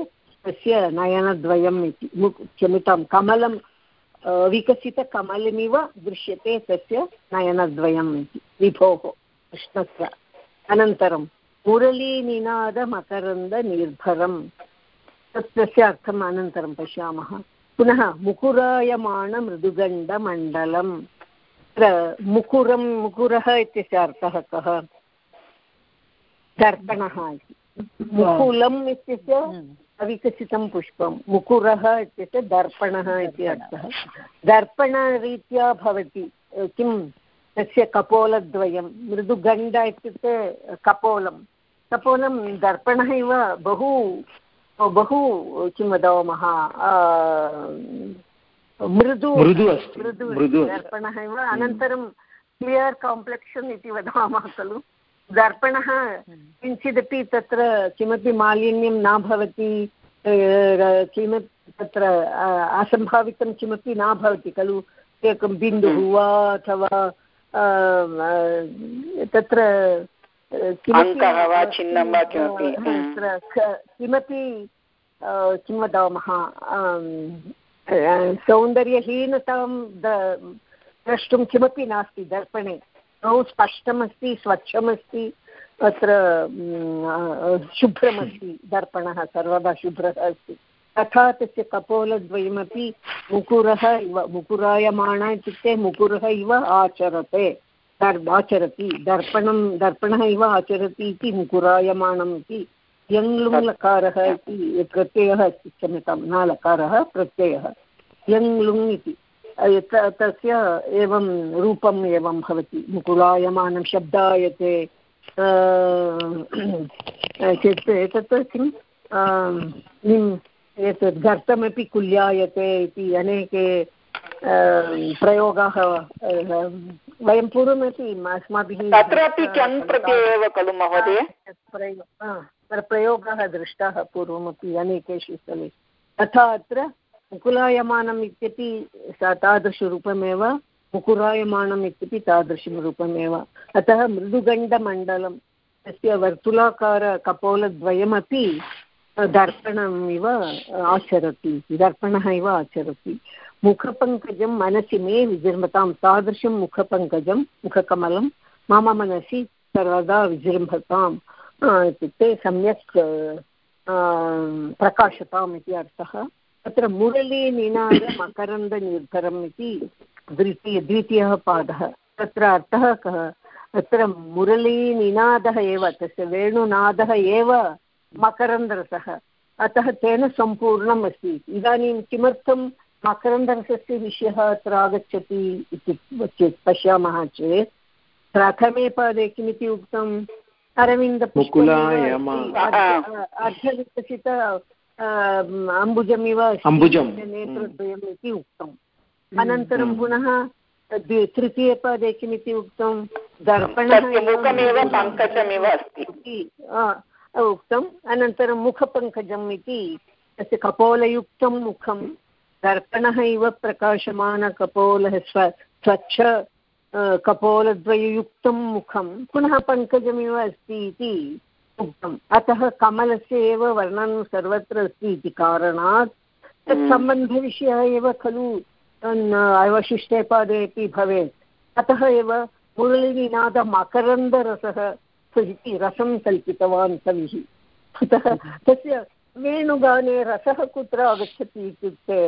तस्य नयनद्वयम् इति। क्षम्यतां कमलं विकसितकमलमिव दृश्यते तस्य नयनद्वयम् इति। विभोः कृष्णस्य अनन्तरं मुरलीनिनादमकरन्दनिर्भरं तस्य अर्थम् अनन्तरं पश्यामः। पुनः मुकुरायमाणमृदुगण्डमण्डलं तत्र मुकुरं मुकुरः इत्यस्य अर्थः कः? दर्पणः इति। मुकुलम् इत्यस्य अविकसितं पुष्पं मुकुरः इत्यस्य दर्पणः इति अर्थः। दर्पणरीत्या भवति। किं? तस्य कपोलद्वयं। मृदुगण्ड इत्युक्ते कपोलं। कपोलं दर्पणः इव बहु बहु किं वदामः? मृदु मृदु मृदु दर्पणः इव अनन्तरं क्लियर् काम्प्लेक्षन् इति वदामः खलु। दर्पणः किञ्चिदपि तत्र किमपि मालिन्यं न भवति किमपि तत्र असम्भावितं किमपि न भवति खलु। एकं बिन्दुः वा अथवा तत्र अङ्कः वा चिह्नं वा किमपि? किमपि किं वदामः सौन्दर्यहीनतां द्रष्टुं किमपि नास्ति दर्पणे। बहु स्पष्टमस्ति स्वच्छमस्ति अत्र शुभ्रमस्ति दर्पणः सर्वदा शुभ्रः अस्ति। तथा तस्य कपोलद्वयमपि मुकुरः इव मुकुरायमाण इत्युक्ते मुकुरः इव आचरते। आचरति दर्पणं दर्पणः इव आचरति इति मुकुरायमाणम् इति यङ्लुङ्लकारः इति प्रत्ययः अस्ति क्षम्यतां न लकारः प्रत्ययः यङ्लुङ् इति। तस्य एवं रूपम् एवं भवति मुकुलायमानं शब्दायते चेत् एतत् किं एतत् गर्तमपि कुल्यायते इति अनेके प्रयोगाः वयं पूर्वमपि अस्माभिः तत्रापि क्यन् प्रत्यय एव खलु महोदय प्रयोगाः दृष्टाः पूर्वमपि अनेकेषु स्थले तथा अत्र मुकुलायमानम् इत्यपि तादृशरूपमेव मुकुरायमाणम् इत्यपि तादृशं रूपमेव अतः मृदुगण्डमण्डलं तस्य वर्तुलाकारकपोलद्वयमपि दर्पणम् इव आचरति दर्पणः इव आचरति मुखपङ्कजं मनसि मे विजृम्भतां, तादृशं मुखपङ्कजं, मुखकमलं, मम मनसि सर्वदा विजृम्भताम् इत्युक्ते सम्यक् प्रकाशताम् इति अर्थः। तत्र मुरलीनिनादमकरन्दनिर्भरम् इति द्वितीय, द्वितीयः पादः। तत्र अर्थः कः? तत्र मुरलीनिनादः एव, तस्य वेणुनादः एव मकरन्दरसः। अतः तेन सम्पूर्णम् अस्ति। इदानीं किमर्थं मकरन्दरसस्य विषयः अत्र आगच्छति इति चेत् पश्यामः चेत् प्रथमे पादे किमिति उक्तम् अर्धविकसित अम्बुजमिव अम्बुजं नेत्रद्वयम् इति उक्तम्। अनन्तरं पुनः तृतीयपदे किमिति उक्तं दर्पणः पङ्कजमिव अस्ति। उक्तम्। अनन्तरं मुखपङ्कजम् इति तस्य कपोलयुक्तं मुखं दर्पणः इव प्रकाशमानकपोलः स्व स्वच्छ कपोलद्वययुक्तं मुखं पुनः पङ्कजमिव अस्ति इति उक्तम्। अतः कमलस्य एव वर्णनं सर्वत्र अस्ति इति कारणात् तत्सम्बन्धविषयः एव खलु अवशिष्टे पादे अपि भवेत्। अतः एव मुरळीनादमकरन्दरसः इति रसं कल्पितवान् कविः अतः तस्य वेणुगाने रसः कुत्र आगच्छति इत्युक्ते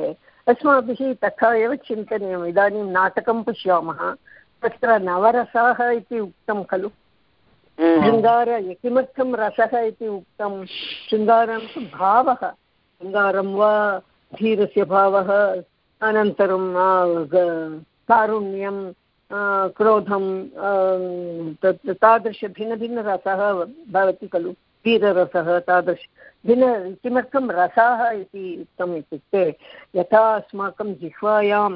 अस्माभिः तथा एव चिन्तनीयम्। इदानीं नाटकं पश्यामः। तत्र नवरसाः इति उक्तं खलु। शृङ्गार किमर्थं रसः इति उक्तं। शृङ्गारं तु भावः। शृङ्गारं वा धीरस्य भावः। अनन्तरं कारुण्यं क्रोधं तत् तादृशभिन्नभिन्नरसः भवति खलु। वीररसः तादृश भिन्न किमर्थं रसाः इति उक्तम् इत्युक्ते यथा अस्माकं जिह्वायां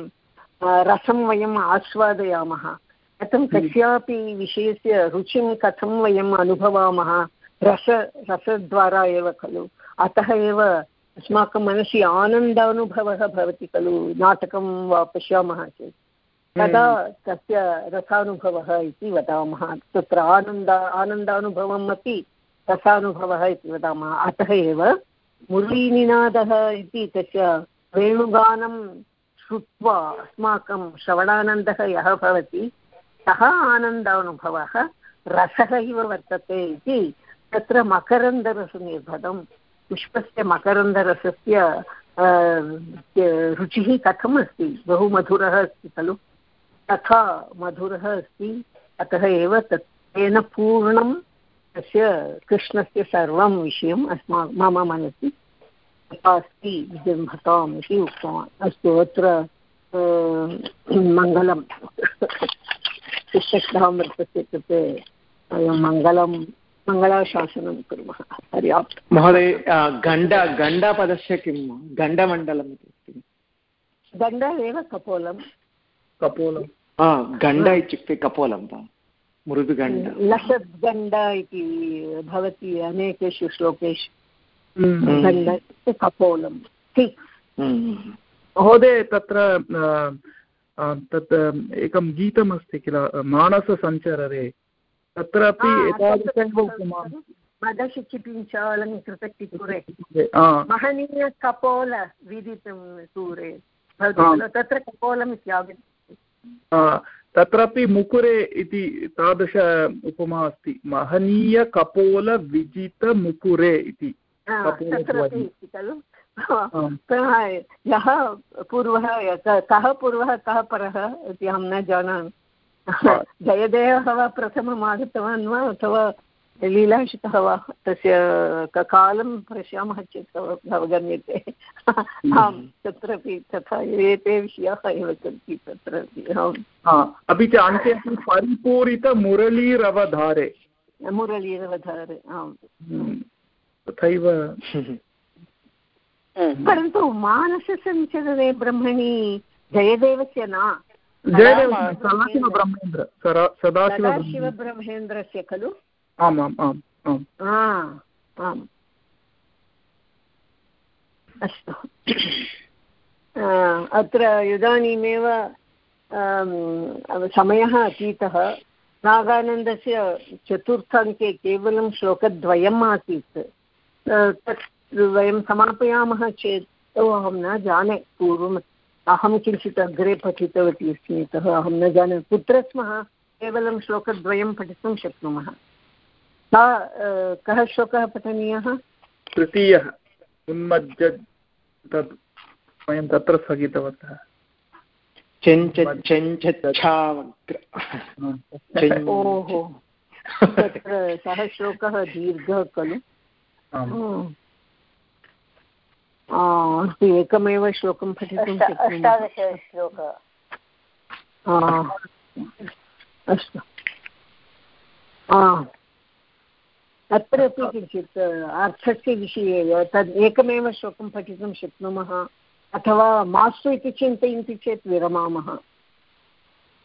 रसं वयम् आस्वादयामः कथं कस्यापि विषयस्य रुचिं कथं वयम् अनुभवामः रस रसद्वारा एव खलु अतः एव अस्माकं मनसि आनन्दानुभवः भवति खलु नाटकं वा पश्यामः चेत्। तदा तस्य रसानुभवः इति वदामः तत्र आनन्द आनन्दानुभवम् अपि रसानुभवः इति वदामः। अतः एव मुरलीनिनादः इति तस्य वेणुगानं श्रुत्वा अस्माकं श्रवणानन्दः यः भवति, सः आनन्दानुभवः, रसः इव वर्तते इति तत्र मकरन्दरसनिर्भरं पुष्पस्य मकरन्दरसस्य रुचिः कथम् अस्ति? बहु मधुरः अस्ति खलु। तथा मधुरः अस्ति। अतः एव तत् तेन पूर्णं तस्य कृष्णस्य सर्वं विषयम् अस्मा मम मनसि तथा अस्ति विजृम्भताम् इति उक्तवान्। अस्तु अत्र मङ्गलं कृष्णकृष्णामृतस्य कृते वयं मङ्गलं मङ्गलाशासनं कुर्मः। पर्याप्तं महोदय गण्ड गण्डपदस्य किं? गण्डमण्डलम् इति दण्ड एव कपोलं कपोलं गण्ड इत्युक्ते कपोलं वा? मृदुगण्ड। लसद्गण्ड इति भवति अनेकेषु श्लोकेषु हम्म। गण्ड कपोलं हम्म। महोदय तत्र तत् एकं गीतमस्ति किल मानससञ्चररे। तत्रापि एतादृशैव उपमा मदशिचिपिञ्चालङ्कृतटिपुरे आ, महनीयकपोल विदितं सूरे तत्र कपोलम् इत्यागच्छति। तत्रापि मुकुरे इति तादृश उपमा अस्ति। महनीयकपोलविजितमुकुरे इति। खलु। पुनः यः पूर्वः कः पूर्वः कः परः इति अहं न जानामि। जयदेवः वा प्रथमम् आगतवान् वा अथवा लीलाशितः वा तस्य कालं पश्यामः चेत् अव- अवगम्यते आं तत्रापि तथा एते विषयाः एव सन्ति तत्रापि आम्। अपि च अन्ते परिपूरितमुरलीरवधारे। मुरलीरवधारे आम्। हम्म, तथैव। परन्तु मानससञ्चरणे ब्रह्मणि जयदेवस्य न। जयदेव सरा- सदाशिवब्रह्मेन्द्र सदाशिवब्रह्मेन्द्रस्य खलु। आम् आम् आम् आम् अस्तु अत्र इदानीमेव समयः अतीतः नागानन्दस्य चतुर्थाङ्के केवलं श्लोकद्वयम् आसीत् तत् वयं समापयामः चेत् अहं न जाने पूर्वम् अहं किञ्चित् अग्रे पठितवती अस्मि अतः अहं न जाने कुत्र स्मः केवलं श्लोकद्वयं पठितुं शक्नुमः सा कः श्लोकः पठनीयः? तृतीयः। उन्मज्ज तत् वयं तत्र स्थगितवन्तः। चञ्च चञ्चच्छावग्र चञ्च- ओहो। तत्र सः श्लोकः दीर्घः खलु? अस्तु एकमेव श्लोकं पठितुं अष्ट- अष्टादशश्लोकः। अस्तु। आ, अत्रापि किञ्चित् अर्थस्य विषये तद् एकमेव श्लोकं पठितुं शक्नुमः अथवा मास्तु इति चिन्तयन्ति चेत् विरमामः।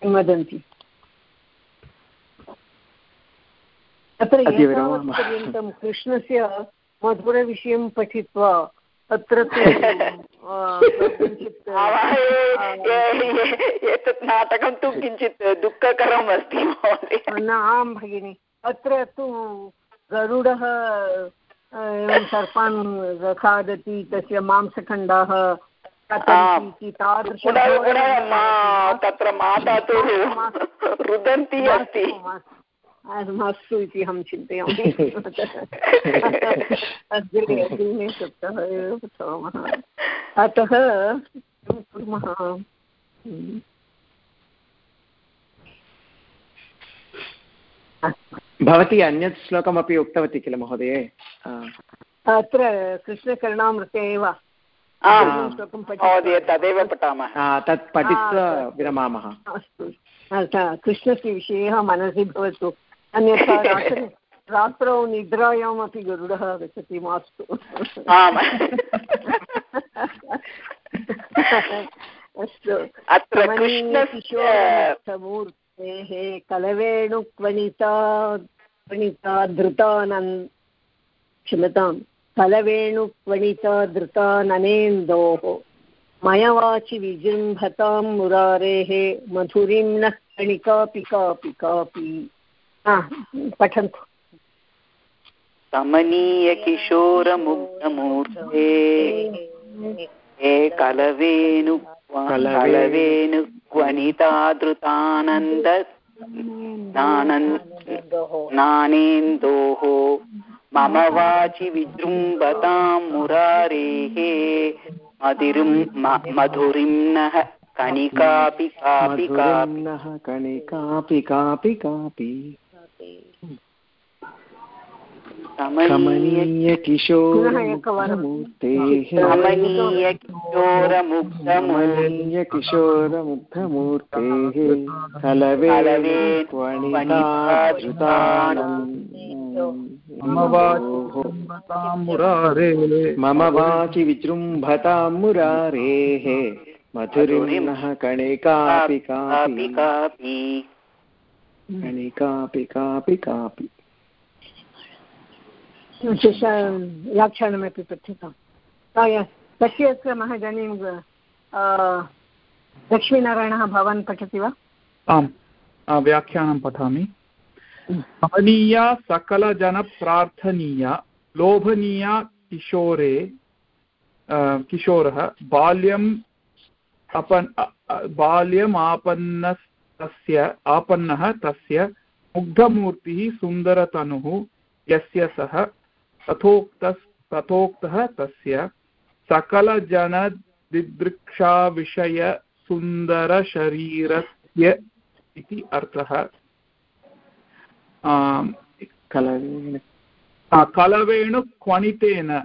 किं वदन्ति? अत्र अद्य कृष्णस्य मधुरविषयं पठित्वा अत्र किञ्चित् एतत् नाटकं तु किञ्चित् दुःखकरम् अस्ति न आं भगिनि अत्र तु गरुडः एवं सर्पान् खादति तस्य मांसखण्डाः तत्र माता तु रुदन्ती अस्ति। मास्तु इति अहं चिन्तयामि। अग्रे अग्रिमे सप्ताह एव पठामः अतः किं कुर्मः? हम्म। भवती अन्यत् श्लोकमपि उक्तवती किल महोदये? अत्र कृष्णकर्णामृते एव। महोदय तदेव पठामः। तत् पठित्वा विरमामः। अस्तु। कृष्णस्य विषयः मनसि भवतु। अन्यथा रात्रि रात्रौ निद्रायामपि गरुडः आगच्छति मास्तु। अस्तु। अत्र कृष्णस्य किशोरमूर्तेः कलवेणुक्वणिता क्वणिता धृतानन् क्षम्यतां फलवेणुक्वणिता धृताननेन्दोः मयवाचि विजृम्भतां मुरारेः मधुरीं नः कणिकापि कापि कापि पठन्तु। कमनीयकिशोरमुग्धमूर्ते हे कलवेणु कलवेणुक्वनितादृतानन्द नानेन्दोः मम वाचि विजृम्भतां मुरारेः मधुरिं मधुरिं नः कणिकापि कापि कापि कणिकापि कापि कापि कमनीयकिशोरमुग्धमूर्तेः मम वाचि विजृम्भतां मुरारेः। मधुरिम्नः कणिकापि कापि कापि। कणिकापि कापि कापि। व्याख्यानमपि पठितं। तस्य क्रमः इदानीं लक्ष्मीनारायणः भवान् पठति वा? आम् व्याख्यानं पठामि। महनीया सकलजनप्रार्थनीया लोभनीया किशोरे किशोरः बाल्यम् अपन् बाल्यमापन्नस्य आपन्नः तस्य मुग्धमूर्तिः सुन्दरतनुः यस्य सः तथोक्त तथोक्तः तस्य सकलजनदिदृक्षाविषयसुन्दरशरीरस्य इति अर्थः। कलवेणुक्वणितेन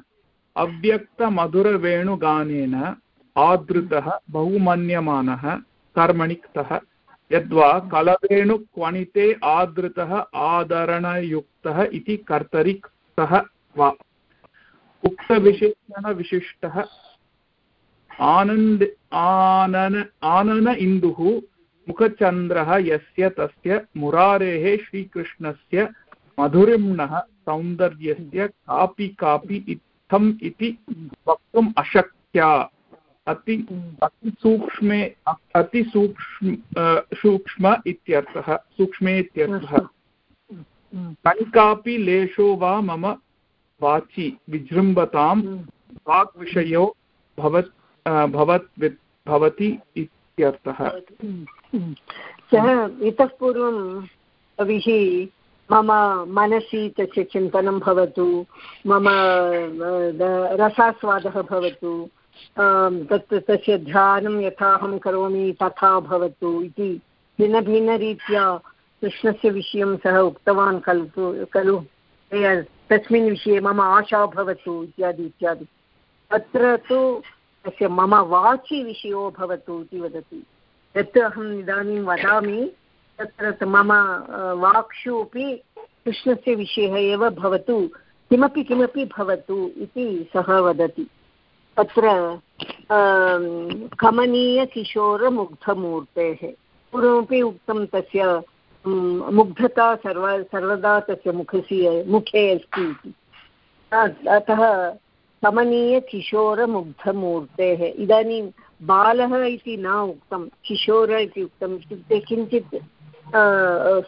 अव्यक्तमधुरवेणुगानेन आदृतः, बहुमन्यमानः, कर्मणिक्तः। यद्वा कलवेणुक्वणिते आदृतः, आदरणयुक्तः इति कर्तरिक्तः। वा उक्तविशेषणविशिष्टः आनन्द आनन आनन इन्दुः मुखचन्द्रः यस्य तस्य मुरारेः श्रीकृष्णस्य मधुरिम्णः सौन्दर्यस्य कापि कापि इत्थम् इति वक्तुम् अशक्या। अति अतिसूक्ष्मे अतिसूक्ष्म सूक्ष्म इत्यर्थः। सूक्ष्मे इत्यर्थः। कनिकापि लेशो वा मम वाचि विजृम्भतां वाग्विषयो भवत् भवत् भवति इत्यर्थः। सः इतः पूर्वं कविः मम मनसि तस्य चिन्तनं भवतु मम रसास्वादः भवतु तत् तस्य ध्यानं यथा अहं करोमि तथा भवतु इति भिन्नभिन्नरीत्या कृष्णस्य विषयं सः उक्तवान् खलु खलु तस्मिन् विषये मम आशा भवतु इत्यादि इत्यादि। अत्र तु तस्य मम वाचि विषयो भवतु इति वदति। यत् अहम् इदानीं वदामि, तत्र मम वाक्षु अपि कृष्णस्य विषयः एव भवतु, किमपि किमपि भवतु इति सः वदति। तत्र कमनीयकिशोरमुग्धमूर्तेः, पूर्वमपि उक्तं तस्य मुग्धता सर्व, सर्वदा तस्य मुखसि, मुखे अस्ति इति। अतः कमनीयकिशोरमुग्धमूर्तेः इदानीं बालः इति न उक्तं, किशोर इति उक्तम् इत्युक्ते किञ्चित्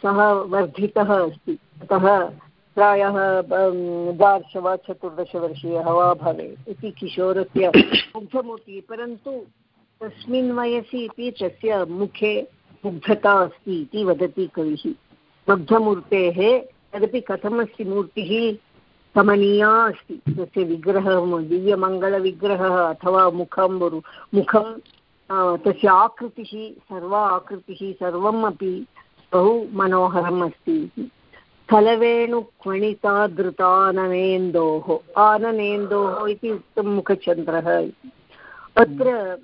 सः वर्धितः अस्ति। अतः प्रायः द्वादश वा चतुर्दशवर्षीयः वा भवेत्। इति किशोरस्य मुग्धमूर्तिः। परन्तु तस्मिन् वयसि अपि तस्य मुखे मुग्धता अस्ति इति वदति कविः मुग्धमूर्तेः तदपि कथमस्ति मूर्तिः कमनीया अस्ति। तस्य विग्रहः, दिव्यमङ्गलविग्रहः अथवा मुखं मुखं तस्य आकृतिः, सर्वा आकृतिः सर्वम् अपि बहु मनोहरम् अस्ति इति। फलवेणुक्वणितादृताननेन्दोः आननेन्दोः इति उक्तं मुखचन्द्रः अत्र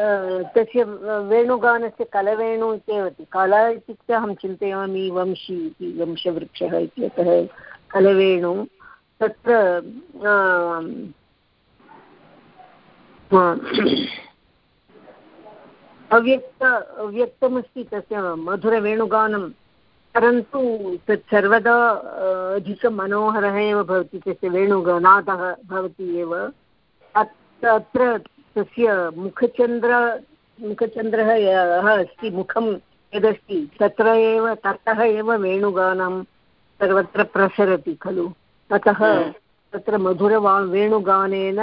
तस्य वेणुगानस्य कलवेणु इत्येव कल इत्युक्ते अहं चिन्तयामि, वंशी इति, वंशवृक्षः इत्यतः कलवेणु। तत्र अव्यक्त, अव्यक्तमस्ति तस्य मधुरवेणुगानं। परन्तु तत् सर्वदा अधिकमनोहरः एव भवति, तस्य वेणुगनादः भवति एव। अत्र तस्य मुखचन्द्र मुखचन्द्रः यः अस्ति मुखं यदस्ति तत्र एव ततः एव वेणुगानं सर्वत्र प्रसरति खलु। अतः तत्र मधुरवा वेणुगानेन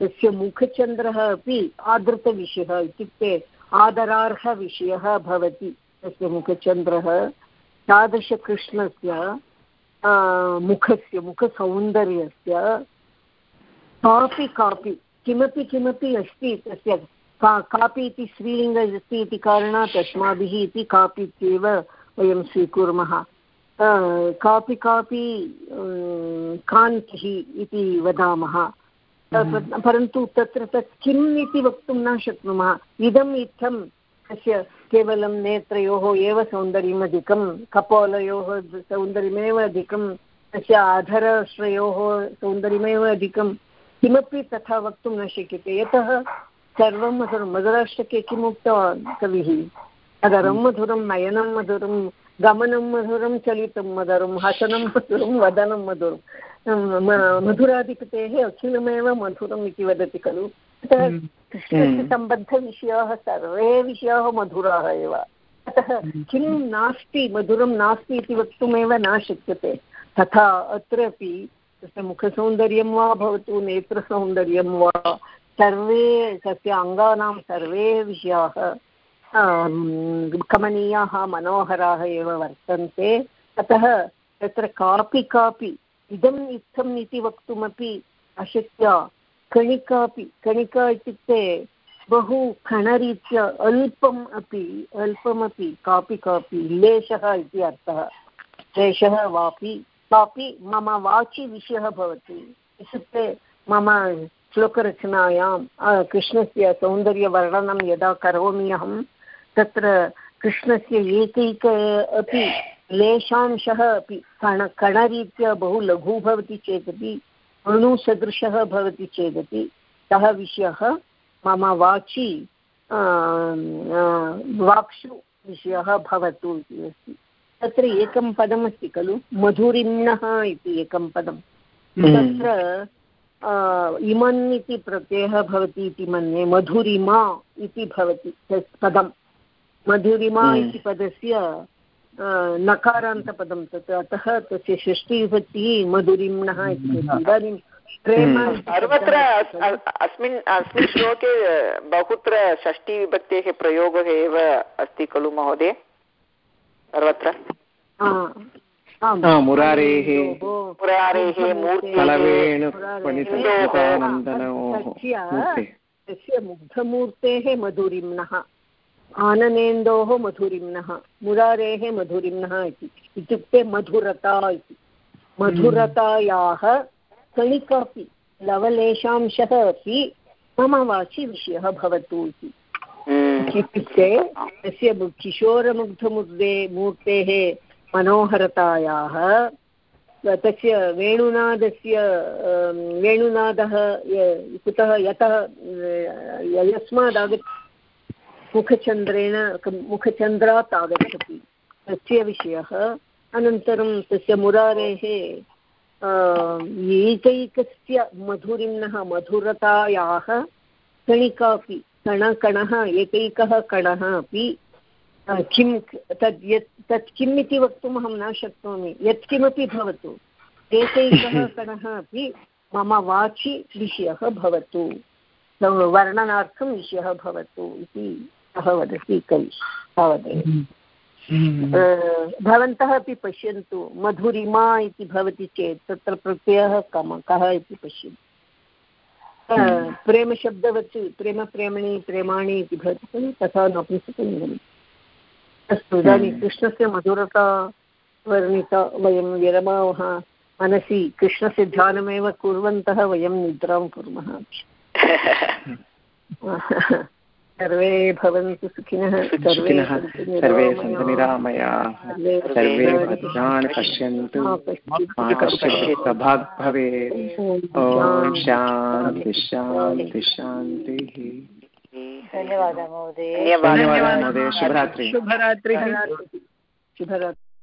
तस्य मुखचन्द्रः अपि आदृतविषयः इत्युक्ते आदरार्हविषयः भवति तस्य मुखचन्द्रः। तादृशकृष्णस्य मुखस्य मुखसौन्दर्यस्य कापि कापि किमपि किमपि अस्ति तस्य का कापि इति स्त्रीलिङ्ग अस्ति इति कारणात् अस्माभिः इति कापि इत्येव वयं स्वीकुर्मः। कापि कापि कान्तिः इति वदामः। हम्म। परन्तु तत्र तत् किम् इति वक्तुं न शक्नुमः। इदम् इत्थं तस्य केवलं नेत्रयोः एव सौन्दर्यम् अधिकं कपोलयोः सौन्दर्यमेव अधिकं तस्य आधरश्रयोः सौन्दर्यमेव अधिकं किमपि तथा वक्तुं न शक्यते। यतः सर्वं मधुरं। मधुराष्टके किम् उक्तवान् कविः? अदरं मधुरं नयनं मधुरं गमनं मधुरं चलितं मधुरं हसनं मधुरं वदनं मधुरं। मधुराधिपतेः अखिलमेव मधुरम् इति वदति खलु। अतः हम्म। कृष्णस्य हम्म। सम्बद्धविषयाः सर्वे विषयाः मधुराः एव। अतः हम्म। किं नास्ति मधुरं नास्ति इति वक्तुमेव न शक्यते। तथा अत्रापि तस्य मुखसौन्दर्यं वा भवतु, नेत्रसौन्दर्यं वा? सर्वे तस्य अङ्गानां सर्वे विषयाः कमनीयाः मनोहराः एव वर्तन्ते। अतः तत्र कापि कापि इदम् इत्थम् इति वक्तुमपि अशक्य। कणिकापि, कणिका इत्युक्ते बहु कणरीत्या अल्पम् अपि, अल्पमपि, कापि कापि, लेशः इति अर्थः। लेशः वापि कापि मम वाचि विषयः भवति। इत्युक्ते मम श्लोकरचनायां कृष्णस्य सौन्दर्यवर्णनं यदा करोमि अहं, तत्र कृष्णस्य एकैक अपि लेशांशः अपि कण, कणरीत्या बहु लघु भवति चेदपि अणुसदृशः भवति चेदपि, सः विषयः मम वाचि वाक्षु विषयः भवतु इति अस्ति। तत्र एकं पदमस्ति खलु? मधुरिम्नः इति एकं पदं हम्म। तत्र इमन् इति प्रत्ययः भवति इति मन्ये मधुरिमा इति भवति पदं मधुरिमा हम्म। इति पदस्य नकारान्तपदं तत्। अतः तस्य षष्टिविभक्तिः मधुरिम्नः इति इदानीं प्रेम हम्म। सर्वत्र अस्मिन् अस्मिन् श्लोके बहुत्र षष्टिविभक्तेः प्रयोगः एव अस्ति खलु महोदय? सर्वत्र? मुरारेः मुरारेः तस्य मुग्धमूर्तेः मधुरिम्नः आननेन्दोः मधुरिम्नः मुरारेः मधुरिम्नः इति इत्युक्ते मधुरता इति. मधुरतायाः कणिकापि लवलेशांशः अपि मम वाचि विषयः भवतु इति। इत्युक्ते तस्य किशोरमुग्धमूर्ते मूर्तेः मनोहरतायाः, तस्य वेणुनादस्य वेणुनादः कुतः यतः यस्मादागच्छ मुखचन्द्रेण मुखचन्द्रात् आगच्छति। तस्य विषयः, अनन्तरं तस्य मुरारेः एकैकस्य मधुरिम्नः मधुरतायाः, कणिकापि कणकणः एकैकः कणः अपि किं तद् यत् तत् किम् इति वक्तुम् अहं न शक्नोमि। यत्किमपि भवतु। एकैकः कणः अपि मम वाचि विषयः भवतु। वर्णनार्थं विषयः भवतु इति सः वदति कवि तावदेव। भवन्तः अपि पश्यन्तु मधुरिमा इति भवति चेत् तत्र प्रत्ययः कम कः इति पश्यन्तु। प्रेमशब्दवत् प्रेम प्रेमणि प्रेमाणि इति भवति खलु तथा नपुंसकलिङ्गम् अस्तु इदानीं हम्म। कृष्णस्य मधुरता वर्णिता वयं विरमावः मनसि कृष्णस्य ध्यानमेव कुर्वन्तः वयं निद्रां कुर्मः सर्वे भवन्तु सुखिनः सुखिनः सर्वे सन्तु निरामयाः। सर्वे भद्राणि पश्यन्तु। कश्चित् भवेत् ॐ शान्ति। शान्ति शान्तिः। धन्यवादः महोदय। धन्यवादः महोदय। शुभरात्रि। शुभरात्रिः। शुभरात्रि।